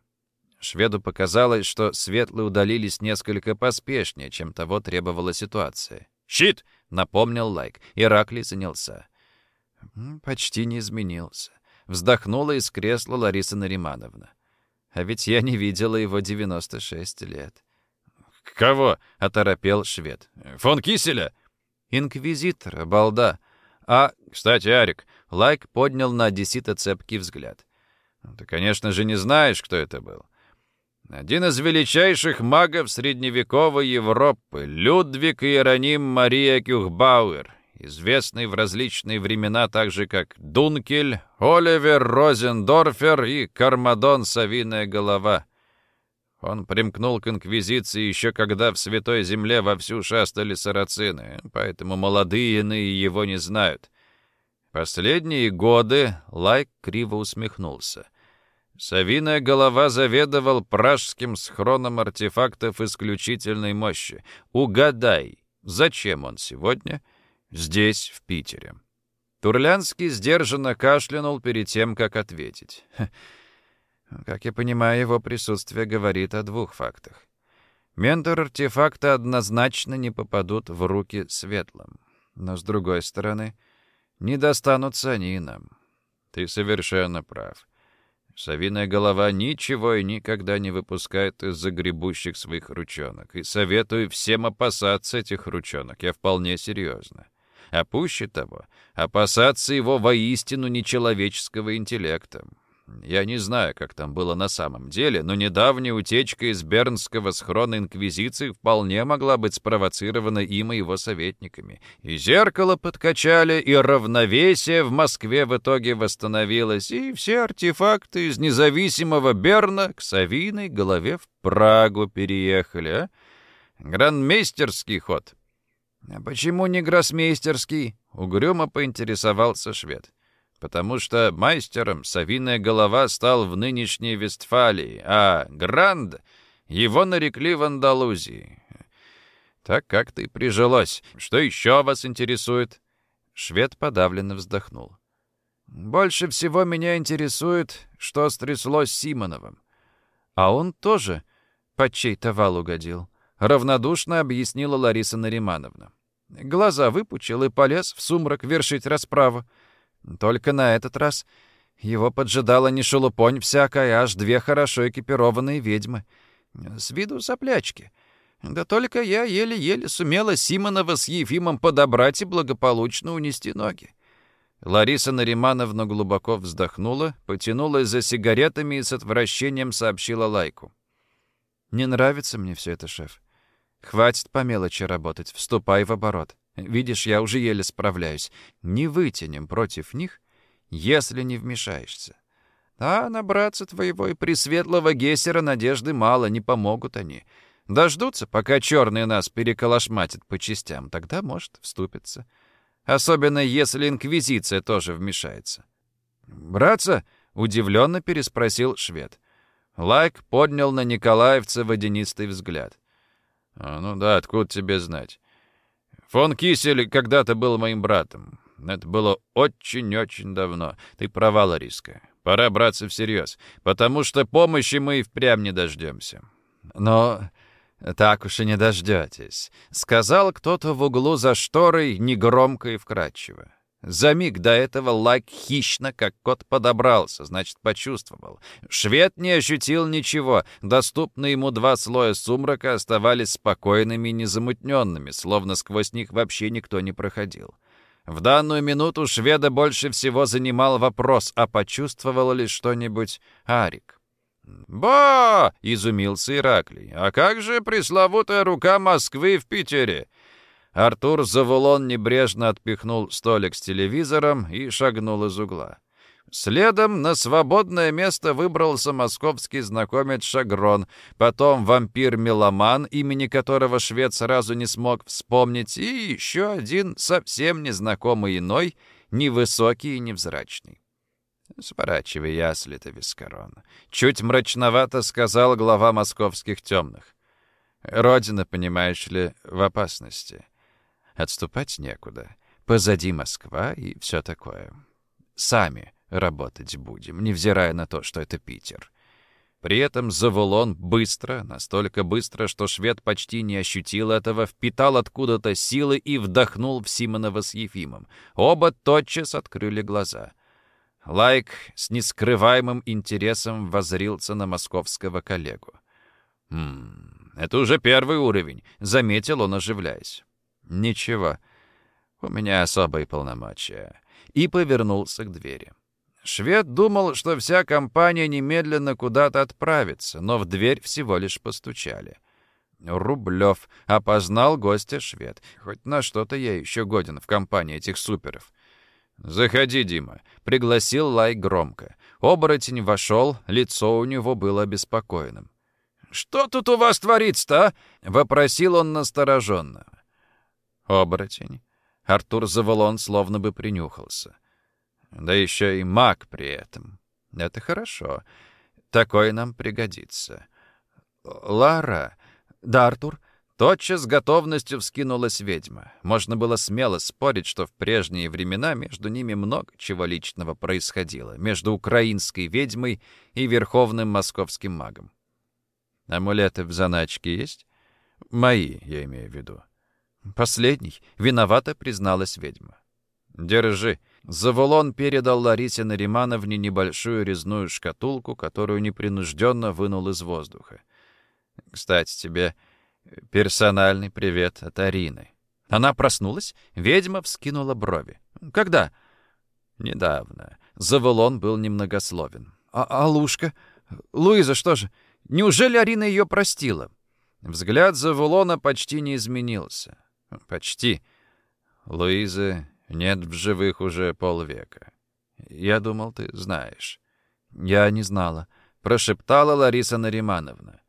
Шведу показалось, что светлые удалились несколько поспешнее, чем того требовала ситуация. «Щит!» — напомнил Лайк. Ираклий занялся. «Почти не изменился». Вздохнула из кресла Лариса Наримановна. «А ведь я не видела его 96 лет». «Кого?» — оторопел швед. «Фон Киселя?» Инквизитор, балда. А, кстати, Арик, Лайк поднял на одессита цепкий взгляд. Ты, конечно же, не знаешь, кто это был. Один из величайших магов средневековой Европы, Людвиг Иероним Мария Кюхбауэр, известный в различные времена так же, как Дункель, Оливер Розендорфер и Кармадон Савиная Голова — он примкнул к инквизиции еще когда в Святой Земле вовсю шастали сарацины, поэтому молодые иные его не знают. Последние годы Лайк криво усмехнулся. Савиная голова заведовал пражским схроном артефактов исключительной мощи. Угадай, зачем он сегодня здесь, в Питере? Турлянский сдержанно кашлянул перед тем, как ответить. Как я понимаю, его присутствие говорит о двух фактах. Ментор артефакта однозначно не попадут в руки светлым. Но, с другой стороны, не достанутся они и нам. Ты совершенно прав. Савиная голова ничего и никогда не выпускает из загребущих своих ручонок. И советую всем опасаться этих ручонок. Я вполне серьезно. А пуще того, опасаться его воистину нечеловеческого интеллекта. Я не знаю, как там было на самом деле, но недавняя утечка из Бернского схрона Инквизиции вполне могла быть спровоцирована им и его советниками. И зеркало подкачали, и равновесие в Москве в итоге восстановилось, и все артефакты из независимого Берна к Савиной голове в Прагу переехали, а? Грандмейстерский ход. «А почему не гроссмейстерский?» — угрюмо поинтересовался швед потому что мастером совиная голова стал в нынешней Вестфалии, а Гранд его нарекли в Андалузии. Так как-то и прижилось. Что еще вас интересует?» Швед подавленно вздохнул. «Больше всего меня интересует, что стряслось с Симоновым. А он тоже под чей-то вал угодил», — равнодушно объяснила Лариса Наримановна. Глаза выпучил и полез в сумрак вершить расправу. Только на этот раз его поджидала не шелупонь всякая, а аж две хорошо экипированные ведьмы. С виду соплячки. Да только я еле-еле сумела Симонова с Ефимом подобрать и благополучно унести ноги. Лариса Наримановна глубоко вздохнула, потянулась за сигаретами и с отвращением сообщила Лайку. «Не нравится мне все это, шеф. Хватит по мелочи работать, вступай в оборот. Видишь, я уже еле справляюсь. Не вытянем против них, если не вмешаешься. А на братца твоего и пресветлого Гессера надежды мало, не помогут они. Дождутся, пока черные нас переколошматят по частям. Тогда, может, вступится. Особенно, если Инквизиция тоже вмешается. «Братца?» — удивленно переспросил швед. Лайк поднял на Николаевца водянистый взгляд. А, «Ну да, откуда тебе знать? Фон Кисель когда-то был моим братом. Это было очень-очень давно. Ты права, Лариска. Пора браться всерьез, потому что помощи мы и впрямь не дождемся. Но так уж и не дождетесь, сказал кто-то в углу за шторой негромко и вкрадчиво. За миг до этого Лайк хищно, как кот, подобрался, значит, почувствовал. Швед не ощутил ничего. Доступные ему два слоя сумрака оставались спокойными и незамутненными, словно сквозь них вообще никто не проходил. В данную минуту шведа больше всего занимал вопрос, а почувствовал ли что-нибудь Арик. «Ба!» — изумился Ираклий. «А как же пресловутая рука Москвы в Питере?» Артур Завулон небрежно отпихнул столик с телевизором и шагнул из угла. Следом на свободное место выбрался московский знакомец Шагрон, потом вампир-меломан, имени которого швед сразу не смог вспомнить, и еще один совсем незнакомый иной, невысокий и невзрачный. «Сворачивай ясли-то, Вискарон», — чуть мрачновато сказал глава московских темных. «Родина, понимаешь ли, в опасности». Отступать некуда. Позади Москва и все такое. Сами работать будем, невзирая на то, что это Питер. При этом Завулон быстро, настолько быстро, что швед почти не ощутил этого, впитал откуда-то силы и вдохнул в Симонова с Ефимом. Оба тотчас открыли глаза. Лайк с нескрываемым интересом возрился на московского коллегу. «Хм, это уже первый уровень», — заметил он, оживляясь. «Ничего, у меня особые полномочия». И повернулся к двери. Швед думал, что вся компания немедленно куда-то отправится, но в дверь всего лишь постучали. Рублев опознал гостя швед. Хоть на что-то я еще годен в компании этих суперов. «Заходи, Дима», — пригласил Лай громко. Оборотень вошел, лицо у него было обеспокоенным. «Что тут у вас творится-то?» а?» — вопросил он настороженно. Оборотень. Артур Заволон словно бы принюхался. Да еще и маг при этом. Это хорошо. Такой нам пригодится. Лара. Да, Артур. Тотчас с готовностью вскинулась ведьма. Можно было смело спорить, что в прежние времена между ними много чего личного происходило, между украинской ведьмой и верховным московским магом. Амулеты в заначке есть? Мои, я имею в виду. Последний. Виновата призналась ведьма. Держи. Заволон передал Ларисе Наримановне небольшую резную шкатулку, которую непринужденно вынул из воздуха. Кстати, тебе персональный привет от Арины. Она проснулась, ведьма вскинула брови. Когда? Недавно. Заволон был немногословен. А, а Лушка? Луиза, что же? Неужели Арина ее простила? Взгляд Завулона почти не изменился. Почти. Луизы нет в живых уже полвека. Я думал, ты знаешь. Я не знала. Прошептала Лариса Наримановна.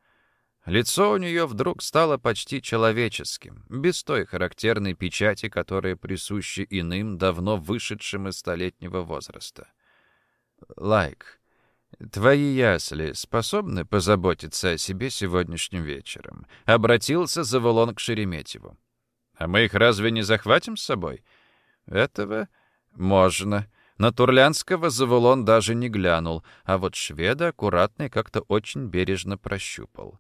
Лицо у нее вдруг стало почти человеческим, без той характерной печати, которая присуща иным, давно вышедшим из столетнего возраста. Лайк, твои ясли способны позаботиться о себе сегодняшним вечером? Обратился Заволон к Шереметьеву. А мы их разве не захватим с собой? Этого можно. На Турлянского Завулон даже не глянул, а вот шведа аккуратно и как-то очень бережно прощупал.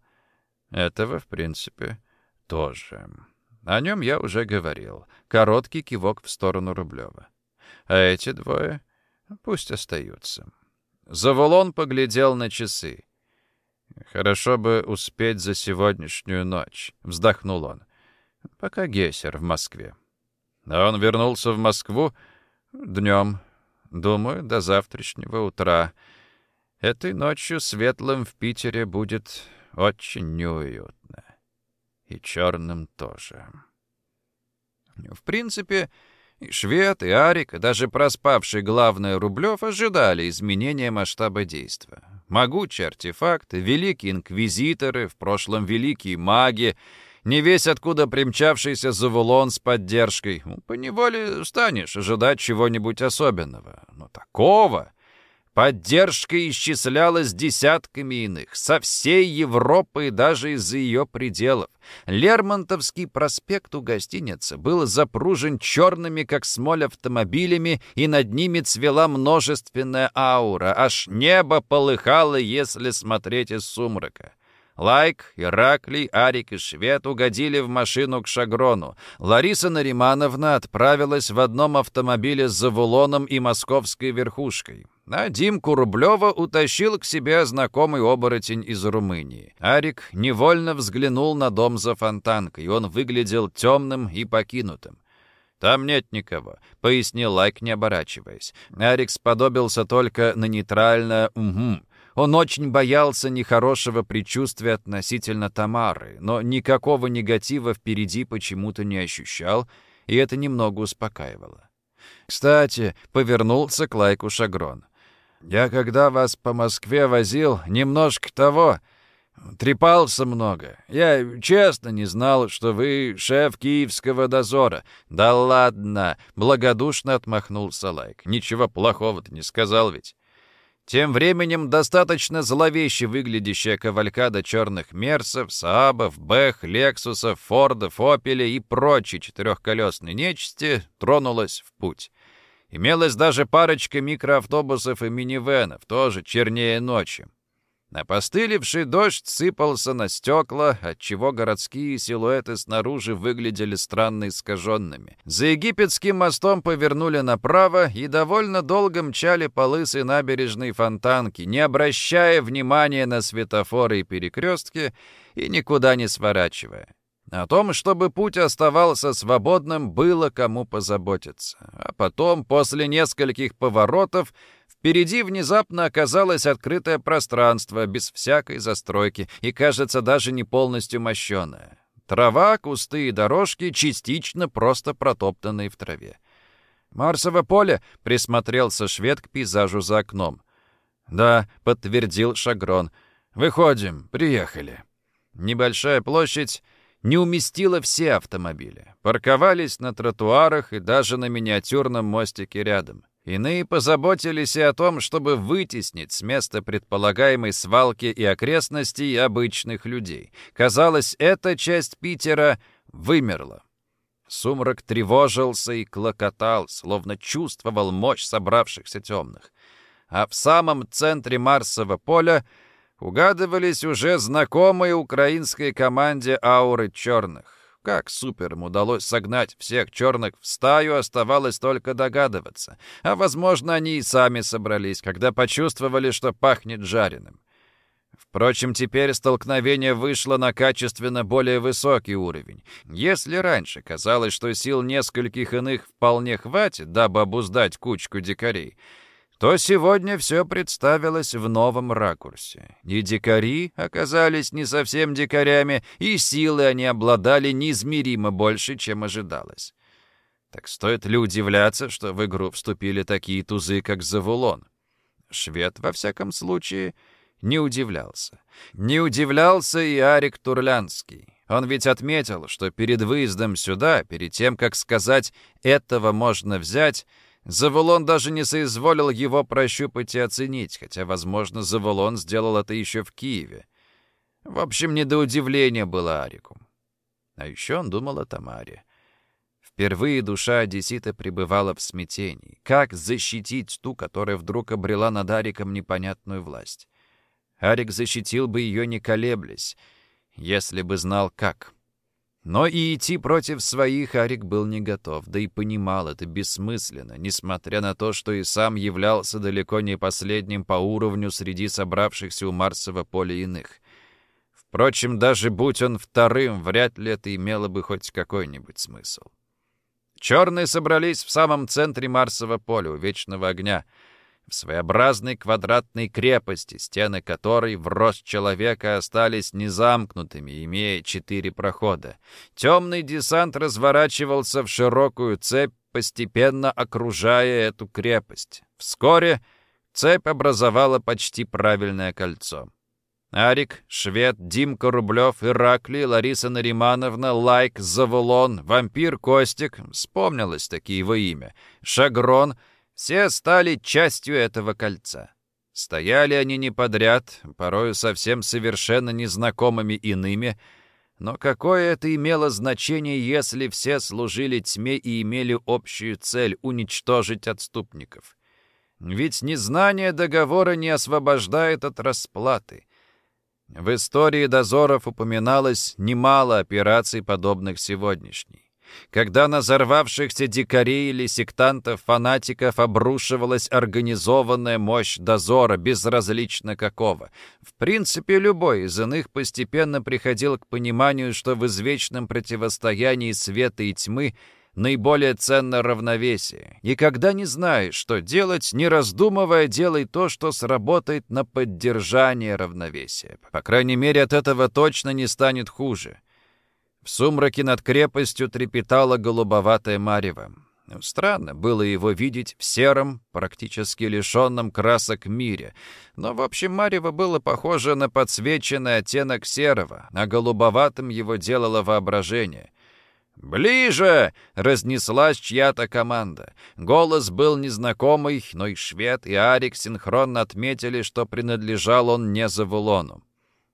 Этого, в принципе, тоже. О нем я уже говорил. Короткий кивок в сторону Рублева. А эти двое пусть остаются. Завулон поглядел на часы. «Хорошо бы успеть за сегодняшнюю ночь», — вздохнул он пока Гессер в Москве. А он вернулся в Москву днем, думаю, до завтрашнего утра. Этой ночью светлым в Питере будет очень неуютно. И черным тоже. В принципе, и Швед, и Арик, и даже проспавший главный Рублев ожидали изменения масштаба действия. Могучие артефакты, великие инквизиторы, в прошлом великие маги, не весь откуда примчавшийся Завулон с поддержкой. Ну, поневоле станешь ожидать чего-нибудь особенного. Но такого... Поддержка исчислялась десятками иных, со всей Европы и даже из-за ее пределов. Лермонтовский проспект у гостиницы был запружен черными, как смоль, автомобилями, и над ними цвела множественная аура. Аж небо полыхало, если смотреть из сумрака. Лайк, Ираклий, Арик и Швед угодили в машину к Шагрону. Лариса Наримановна отправилась в одном автомобиле с Завулоном и московской верхушкой. А Димку Рублева утащил к себе знакомый оборотень из Румынии. Арик невольно взглянул на дом за фонтанкой. Он выглядел темным и покинутым. «Там нет никого», — пояснил Лайк, не оборачиваясь. Арик сподобился только на нейтральное «угу», он очень боялся нехорошего предчувствия относительно Тамары, но никакого негатива впереди почему-то не ощущал, и это немного успокаивало. «Кстати», — повернулся к Лайку Шагрон, «я когда вас по Москве возил, немножко того...» Трепался много. Я честно не знал, что вы шеф киевского дозора. Да ладно, благодушно отмахнулся Лайк. Ничего плохого-то не сказал ведь. Тем временем достаточно зловеще выглядящая кавалькада черных мерсов, саабов, бэх, лексусов, фордов, опелей и прочей четырехколесной нечисти тронулась в путь. Имелась даже парочка микроавтобусов и минивенов, тоже чернее ночи. Опостылевший дождь сыпался на стекла, отчего городские силуэты снаружи выглядели странно искаженными. За египетским мостом повернули направо и довольно долго мчали по лысой набережной фонтанки, не обращая внимания на светофоры и перекрестки и никуда не сворачивая. О том, чтобы путь оставался свободным, было кому позаботиться. А потом, после нескольких поворотов, Впереди внезапно оказалось открытое пространство, без всякой застройки, и, кажется, даже не полностью мощеное. Трава, кусты и дорожки частично просто протоптанные в траве. «Марсово поле?» — присмотрелся швед к пейзажу за окном. «Да», — подтвердил Шагрон. «Выходим, приехали». Небольшая площадь не уместила все автомобили. Парковались на тротуарах и даже на миниатюрном мостике рядом. Иные позаботились и о том, чтобы вытеснить с места предполагаемой свалки и окрестностей обычных людей. Казалось, эта часть Питера вымерла. Сумрак тревожился и клокотал, словно чувствовал мощь собравшихся темных. А в самом центре Марсового поля угадывались уже знакомые украинской команде ауры черных. Как суперам удалось согнать всех черных в стаю, оставалось только догадываться. А, возможно, они и сами собрались, когда почувствовали, что пахнет жареным. Впрочем, теперь столкновение вышло на качественно более высокий уровень. Если раньше казалось, что сил нескольких иных вполне хватит, дабы обуздать кучку дикарей, то сегодня все представилось в новом ракурсе. И дикари оказались не совсем дикарями, и силы они обладали неизмеримо больше, чем ожидалось. Так стоит ли удивляться, что в игру вступили такие тузы, как Завулон? Швед, во всяком случае, не удивлялся. Не удивлялся и Арик Турлянский. Он ведь отметил, что перед выездом сюда, перед тем, как сказать «этого можно взять», Завулон даже не соизволил его прощупать и оценить, хотя, возможно, Завулон сделал это еще в Киеве. В общем, не до удивления было Арику. А еще он думал о Тамаре. Впервые душа Одессита пребывала в смятении. Как защитить ту, которая вдруг обрела над Ариком непонятную власть? Арик защитил бы ее, не колеблясь, если бы знал, как. Но и идти против своих Арик был не готов, да и понимал это бессмысленно, несмотря на то, что и сам являлся далеко не последним по уровню среди собравшихся у Марсового поля иных. Впрочем, даже будь он вторым, вряд ли это имело бы хоть какой-нибудь смысл. Черные собрались в самом центре Марсового поля, у Вечного Огня — в своеобразной квадратной крепости, стены которой в рост человека остались незамкнутыми, имея четыре прохода. Темный десант разворачивался в широкую цепь, постепенно окружая эту крепость. Вскоре Цепь образовала почти правильное кольцо. Арик, Швед, Димка Рублев, Ираклий, Лариса Наримановна, Лайк, Завулон, Вампир Костик, вспомнилось таки его имя, Шагрон, все стали частью этого кольца. Стояли они не подряд, порою совсем совершенно незнакомыми иными, но какое это имело значение, если все служили тьме и имели общую цель — уничтожить отступников? Ведь незнание договора не освобождает от расплаты — в истории дозоров упоминалось немало операций, подобных сегодняшней. Когда на взорвавшихся дикарей или сектантов-фанатиков обрушивалась организованная мощь дозора, безразлично какого. В принципе, любой из иных постепенно приходил к пониманию, что в извечном противостоянии света и тьмы наиболее ценно равновесие. И когда не знаешь, что делать, не раздумывая, делай то, что сработает на поддержание равновесия. По крайней мере, от этого точно не станет хуже. В сумраке над крепостью трепетало голубоватое марево. Странно было его видеть в сером, практически лишенном красок мире. Но, в общем, Марево было похоже на подсвеченный оттенок серого, а голубоватым его делало воображение. «Ближе!» — разнеслась чья-то команда. Голос был незнакомый, но и швед, и Арик синхронно отметили, что принадлежал он не Завулону.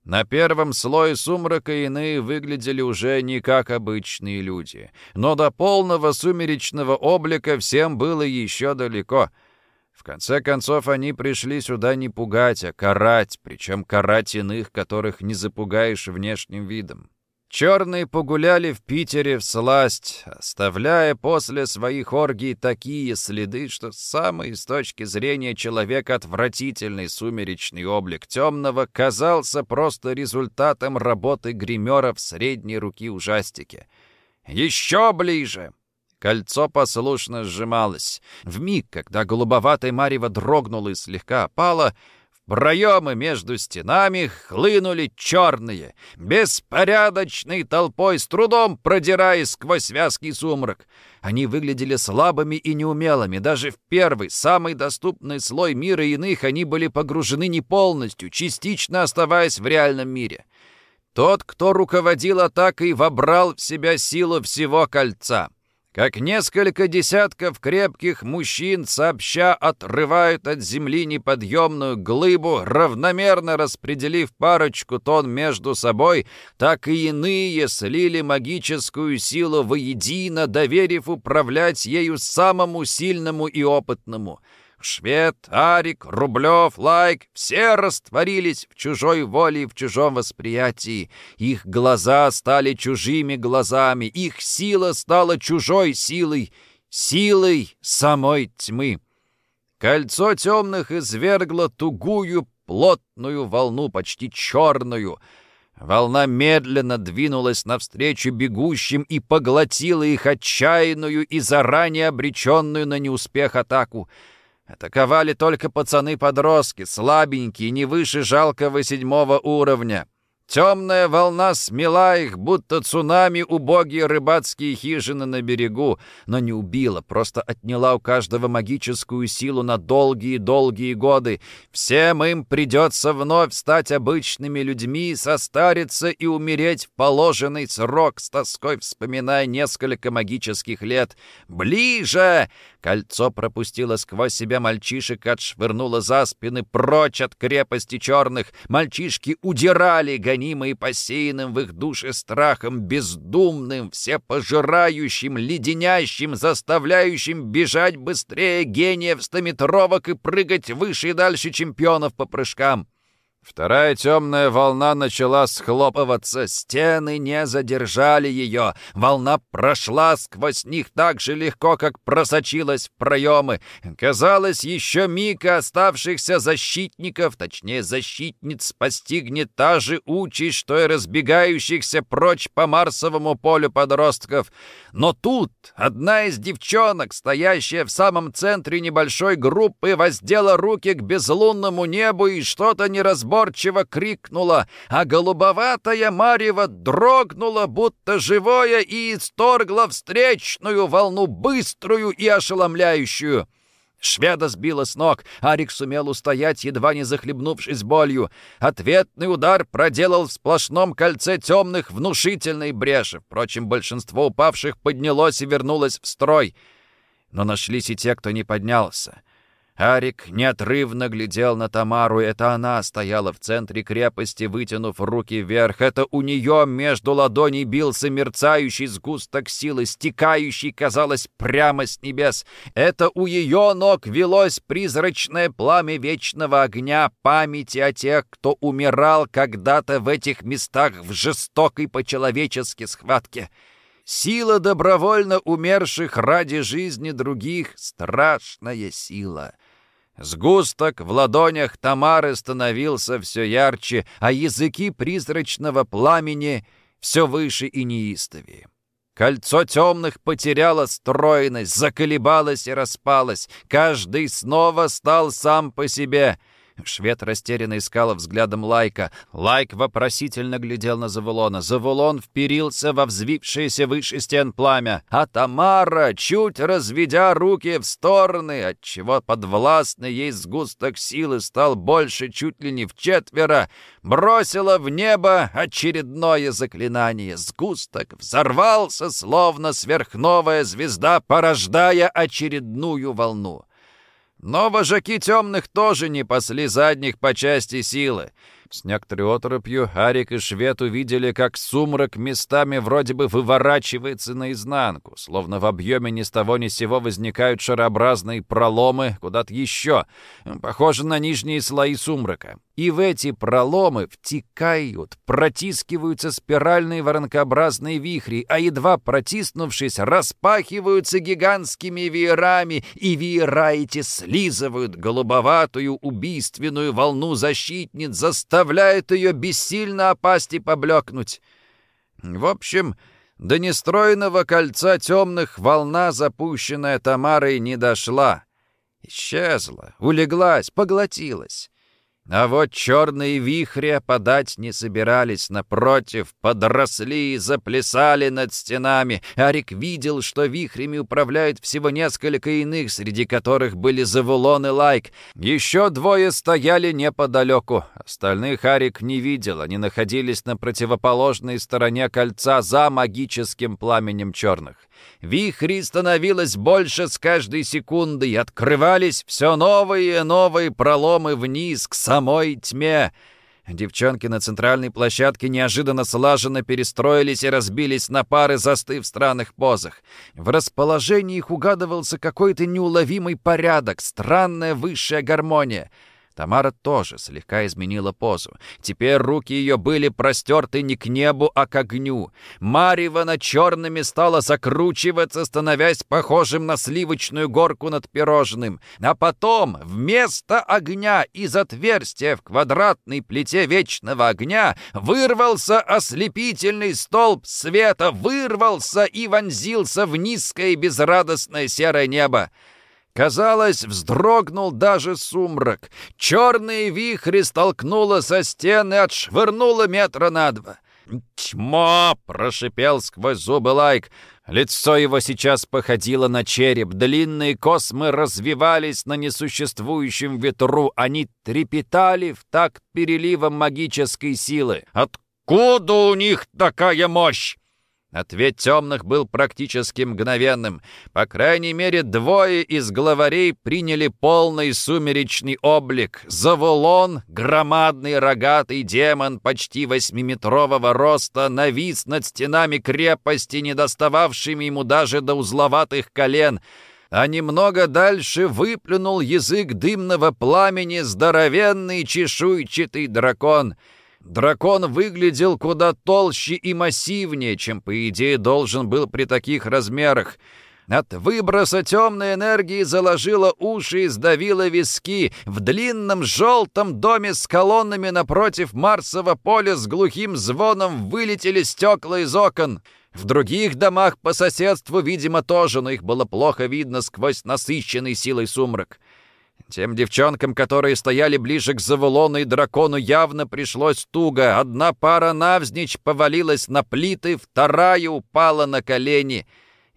На первом слое сумрака иные выглядели уже не как обычные люди. Но до полного сумеречного облика всем было еще далеко. В конце концов, они пришли сюда не пугать, а карать, причем карать иных, которых не запугаешь внешним видом. Черные погуляли в Питере в сласть, оставляя после своих оргий такие следы, что самый с точки зрения человека отвратительный сумеречный облик темного казался просто результатом работы гримеров средней руки ужастики. «Еще ближе!» Кольцо послушно сжималось. В миг, когда голубоватая марево дрогнула и слегка опала, проемы между стенами хлынули черные, беспорядочной толпой, с трудом продираясь сквозь вязкий сумрак. Они выглядели слабыми и неумелыми. Даже в первый, самый доступный слой мира иных они были погружены не полностью, частично оставаясь в реальном мире. Тот, кто руководил атакой, вобрал в себя силу всего кольца — как несколько десятков крепких мужчин сообща отрывают от земли неподъемную глыбу, равномерно распределив парочку тонн между собой, так и иные слили магическую силу воедино, доверив управлять ею самому сильному и опытному — Швед, Арик, Рублев, Лайк — все растворились в чужой воле и в чужом восприятии. Их глаза стали чужими глазами, их сила стала чужой силой, силой самой тьмы. Кольцо темных извергло тугую, плотную волну, почти черную. Волна медленно двинулась навстречу бегущим и поглотила их отчаянную и заранее обреченную на неуспех атаку — Атаковали только пацаны-подростки, слабенькие, не выше жалкого седьмого уровня. Темная волна смела их, будто цунами убогие рыбацкие хижины на берегу, но не убила, просто отняла у каждого магическую силу на долгие-долгие годы. Всем им придется вновь стать обычными людьми, состариться и умереть в положенный срок, с тоской вспоминая несколько магических лет. «Ближе!» Кольцо пропустило сквозь себя мальчишек, отшвырнуло за спины прочь от крепости черных. Мальчишки удирали, гонимые посеянным в их душе страхом, бездумным, всепожирающим, леденящим, заставляющим бежать быстрее гениев стометровок и прыгать выше и дальше чемпионов по прыжкам. Вторая темная волна начала схлопываться, стены не задержали ее. Волна прошла сквозь них так же легко, как просочилась в проемы. Казалось, еще миг оставшихся защитников, точнее защитниц, постигнет та же участь, что и разбегающихся прочь по Марсовому полю подростков. Но тут одна из девчонок, стоящая в самом центре небольшой группы, воздела руки к безлунному небу и что-то неразборчиво неразборчиво крикнула, а голубоватая марево дрогнула, будто живое, и исторгла встречную волну, быструю и ошеломляющую. Шведа сбила с ног. Арик сумел устоять, едва не захлебнувшись болью. Ответный удар проделал в сплошном кольце темных внушительной бреши. Впрочем, большинство упавших поднялось и вернулось в строй. Но нашлись и те, кто не поднялся. Арик неотрывно глядел на Тамару. Это она стояла в центре крепости, вытянув руки вверх. Это у нее между ладоней бился мерцающий сгусток силы, стекающий, казалось, прямо с небес. Это у ее ног велось призрачное пламя вечного огня, памяти о тех, кто умирал когда-то в этих местах в жестокой по-человечески схватке. Сила добровольно умерших ради жизни других — страшная сила. Сгусток в ладонях Тамары становился все ярче, а языки призрачного пламени все выше и неистовее. Кольцо темных потеряло стройность, заколебалось и распалось. Каждый снова стал сам по себе — Швед растерянно искал взглядом Лайка. Лайк вопросительно глядел на Завулона. Завулон вперился во взвившееся выше стен пламя. А Тамара, чуть разведя руки в стороны, отчего подвластный ей сгусток силы стал больше чуть ли не в четверо, бросила в небо очередное заклинание. Сгусток взорвался, словно сверхновая звезда, порождая очередную волну. Но вожаки темных тоже не пасли задних по части силы. С некоторой оторопью Арик и Швед увидели, как сумрак местами вроде бы выворачивается наизнанку, словно в объеме ни с того ни сего возникают шарообразные проломы куда-то еще, похоже на нижние слои сумрака. И в эти проломы втекают, протискиваются спиральные воронкообразные вихри, а едва протиснувшись, распахиваются гигантскими веерами, и веера эти слизывают голубоватую убийственную волну защитниц, заставляют ее бессильно опасть и поблекнуть. В общем, до нестроенного кольца темных волна, запущенная Тамарой, не дошла. Исчезла, улеглась, поглотилась. А вот черные вихри опадать не собирались, напротив, подросли и заплясали над стенами. Арик видел, что вихрями управляют всего несколько иных, среди которых были Завулон и Лайк. Еще двое стояли неподалеку. Остальных Арик не видел, они находились на противоположной стороне кольца за магическим пламенем черных. Вихри становилось больше с каждой секундой, открывались все новые и новые проломы вниз к самой тьме. Девчонки на центральной площадке неожиданно слаженно перестроились и разбились на пары, застыв в странных позах. В расположении их угадывался какой-то неуловимый порядок, странная высшая гармония — Тамара тоже слегка изменила позу. Теперь руки ее были простерты не к небу, а к огню. Марева над черными стала закручиваться, становясь похожим на сливочную горку над пирожным. А потом вместо огня из отверстия в квадратной плите вечного огня вырвался ослепительный столб света, вырвался и вонзился в низкое безрадостное серое небо. Казалось, вздрогнул даже сумрак. Черные вихри столкнуло со стены, отшвырнуло метра на два. «Тьма!» — прошипел сквозь зубы Лайк. Лицо его сейчас походило на череп. Длинные космы развивались на несуществующем ветру. Они трепетали в такт переливом магической силы. «Откуда у них такая мощь?» Ответ темных был практически мгновенным. По крайней мере, двое из главарей приняли полный сумеречный облик. Завулон, громадный рогатый демон почти восьмиметрового роста, навис над стенами крепости, не достававшими ему даже до узловатых колен — а немного дальше выплюнул язык дымного пламени здоровенный чешуйчатый дракон — Дракон выглядел куда толще и массивнее, чем, по идее, должен был при таких размерах. От выброса темной энергии заложило уши и сдавило виски. В длинном желтом доме с колоннами напротив Марсового поля с глухим звоном вылетели стекла из окон. В других домах по соседству, видимо, тоже, но их было плохо видно сквозь насыщенный силой сумрак. Тем девчонкам, которые стояли ближе к Завулону и дракону, явно пришлось туго. Одна пара навзничь повалилась на плиты, вторая упала на колени.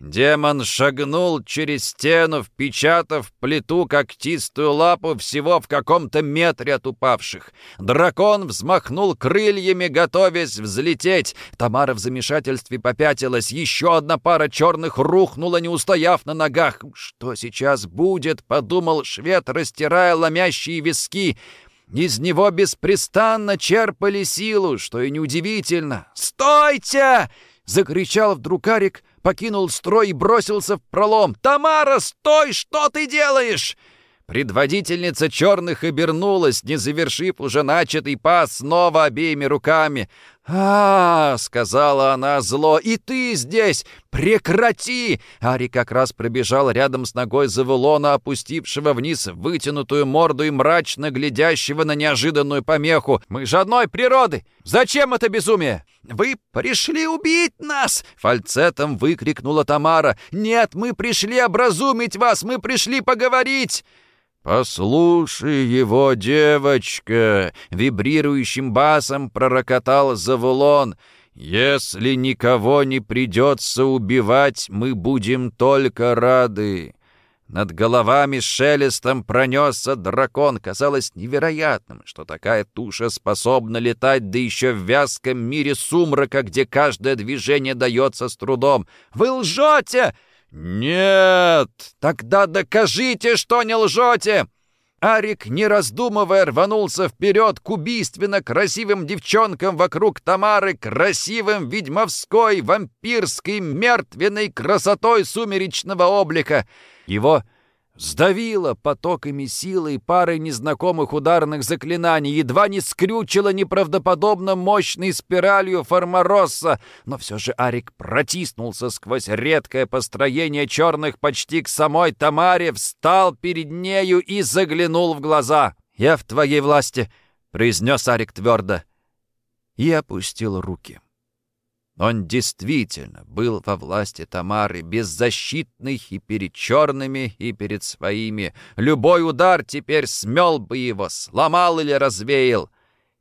Демон шагнул через стену, впечатав плиту когтистую лапу всего в каком-то метре от упавших. Дракон взмахнул крыльями, готовясь взлететь. Тамара в замешательстве попятилась. Еще одна пара черных рухнула, не устояв на ногах. «Что сейчас будет?» — подумал швед, растирая ломящие виски. Из него беспрестанно черпали силу, что и неудивительно. «Стойте!» — закричал вдруг Арик — покинул строй и бросился в пролом. «Тамара, стой! Что ты делаешь?» Предводительница черных обернулась, не завершив уже начатый пас, снова обеими руками. «А, — сказала она зло, — и ты здесь! Прекрати!» Ари как раз пробежал рядом с ногой Завулона, опустившего вниз вытянутую морду и мрачно глядящего на неожиданную помеху. «Мы же одной природы! Зачем это безумие?» «Вы пришли убить нас!» — фальцетом выкрикнула Тамара. «Нет, мы пришли образумить вас! Мы пришли поговорить!» «Послушай его, девочка!» — вибрирующим басом пророкотал Завулон. «Если никого не придется убивать, мы будем только рады». Над головами шелестом пронесся дракон. Казалось невероятным, что такая туша способна летать, да еще в вязком мире сумрака, где каждое движение дается с трудом. «Вы лжете!» «Нет! Тогда докажите, что не лжете!» Арик, не раздумывая, рванулся вперед к убийственно красивым девчонкам вокруг Тамары, красивым ведьмовской, вампирской, мертвенной красотой сумеречного облика. Его Сдавило потоками силы и парой незнакомых ударных заклинаний, едва не скрючило неправдоподобно мощной спиралью Форморосса, но все же Арик протиснулся сквозь редкое построение черных почти к самой Тамаре, встал перед нею и заглянул в глаза. «Я в твоей власти», — произнес Арик твердо, и опустил руки. Он действительно был во власти Тамары, беззащитный и перед черными, и перед своими. Любой удар теперь смел бы его, сломал или развеял.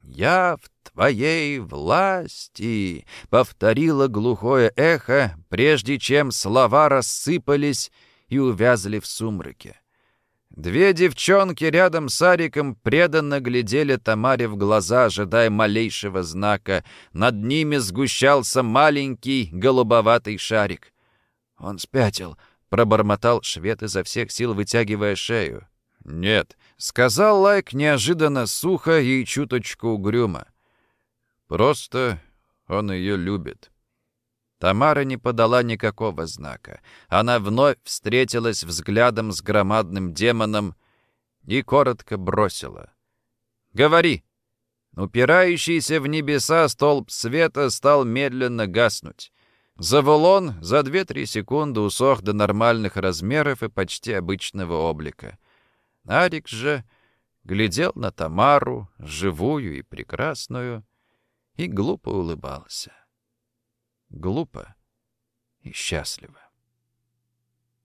«Я в твоей власти», — повторило глухое эхо, прежде чем слова рассыпались и увязли в сумраке. Две девчонки рядом с Ариком преданно глядели Тамаре в глаза, ожидая малейшего знака. Над ними сгущался маленький голубоватый шарик. «Он спятил», — пробормотал швед изо всех сил, вытягивая шею. «Нет», — сказал Лайк неожиданно сухо и чуточку угрюмо. «Просто он ее любит». Тамара не подала никакого знака. Она вновь встретилась взглядом с громадным демоном и коротко бросила. «Говори!» Упирающийся в небеса столб света стал медленно гаснуть. Завулон за две-три секунды усох до нормальных размеров и почти обычного облика. Арик же глядел на Тамару, живую и прекрасную, и глупо улыбался глупо и счастливо.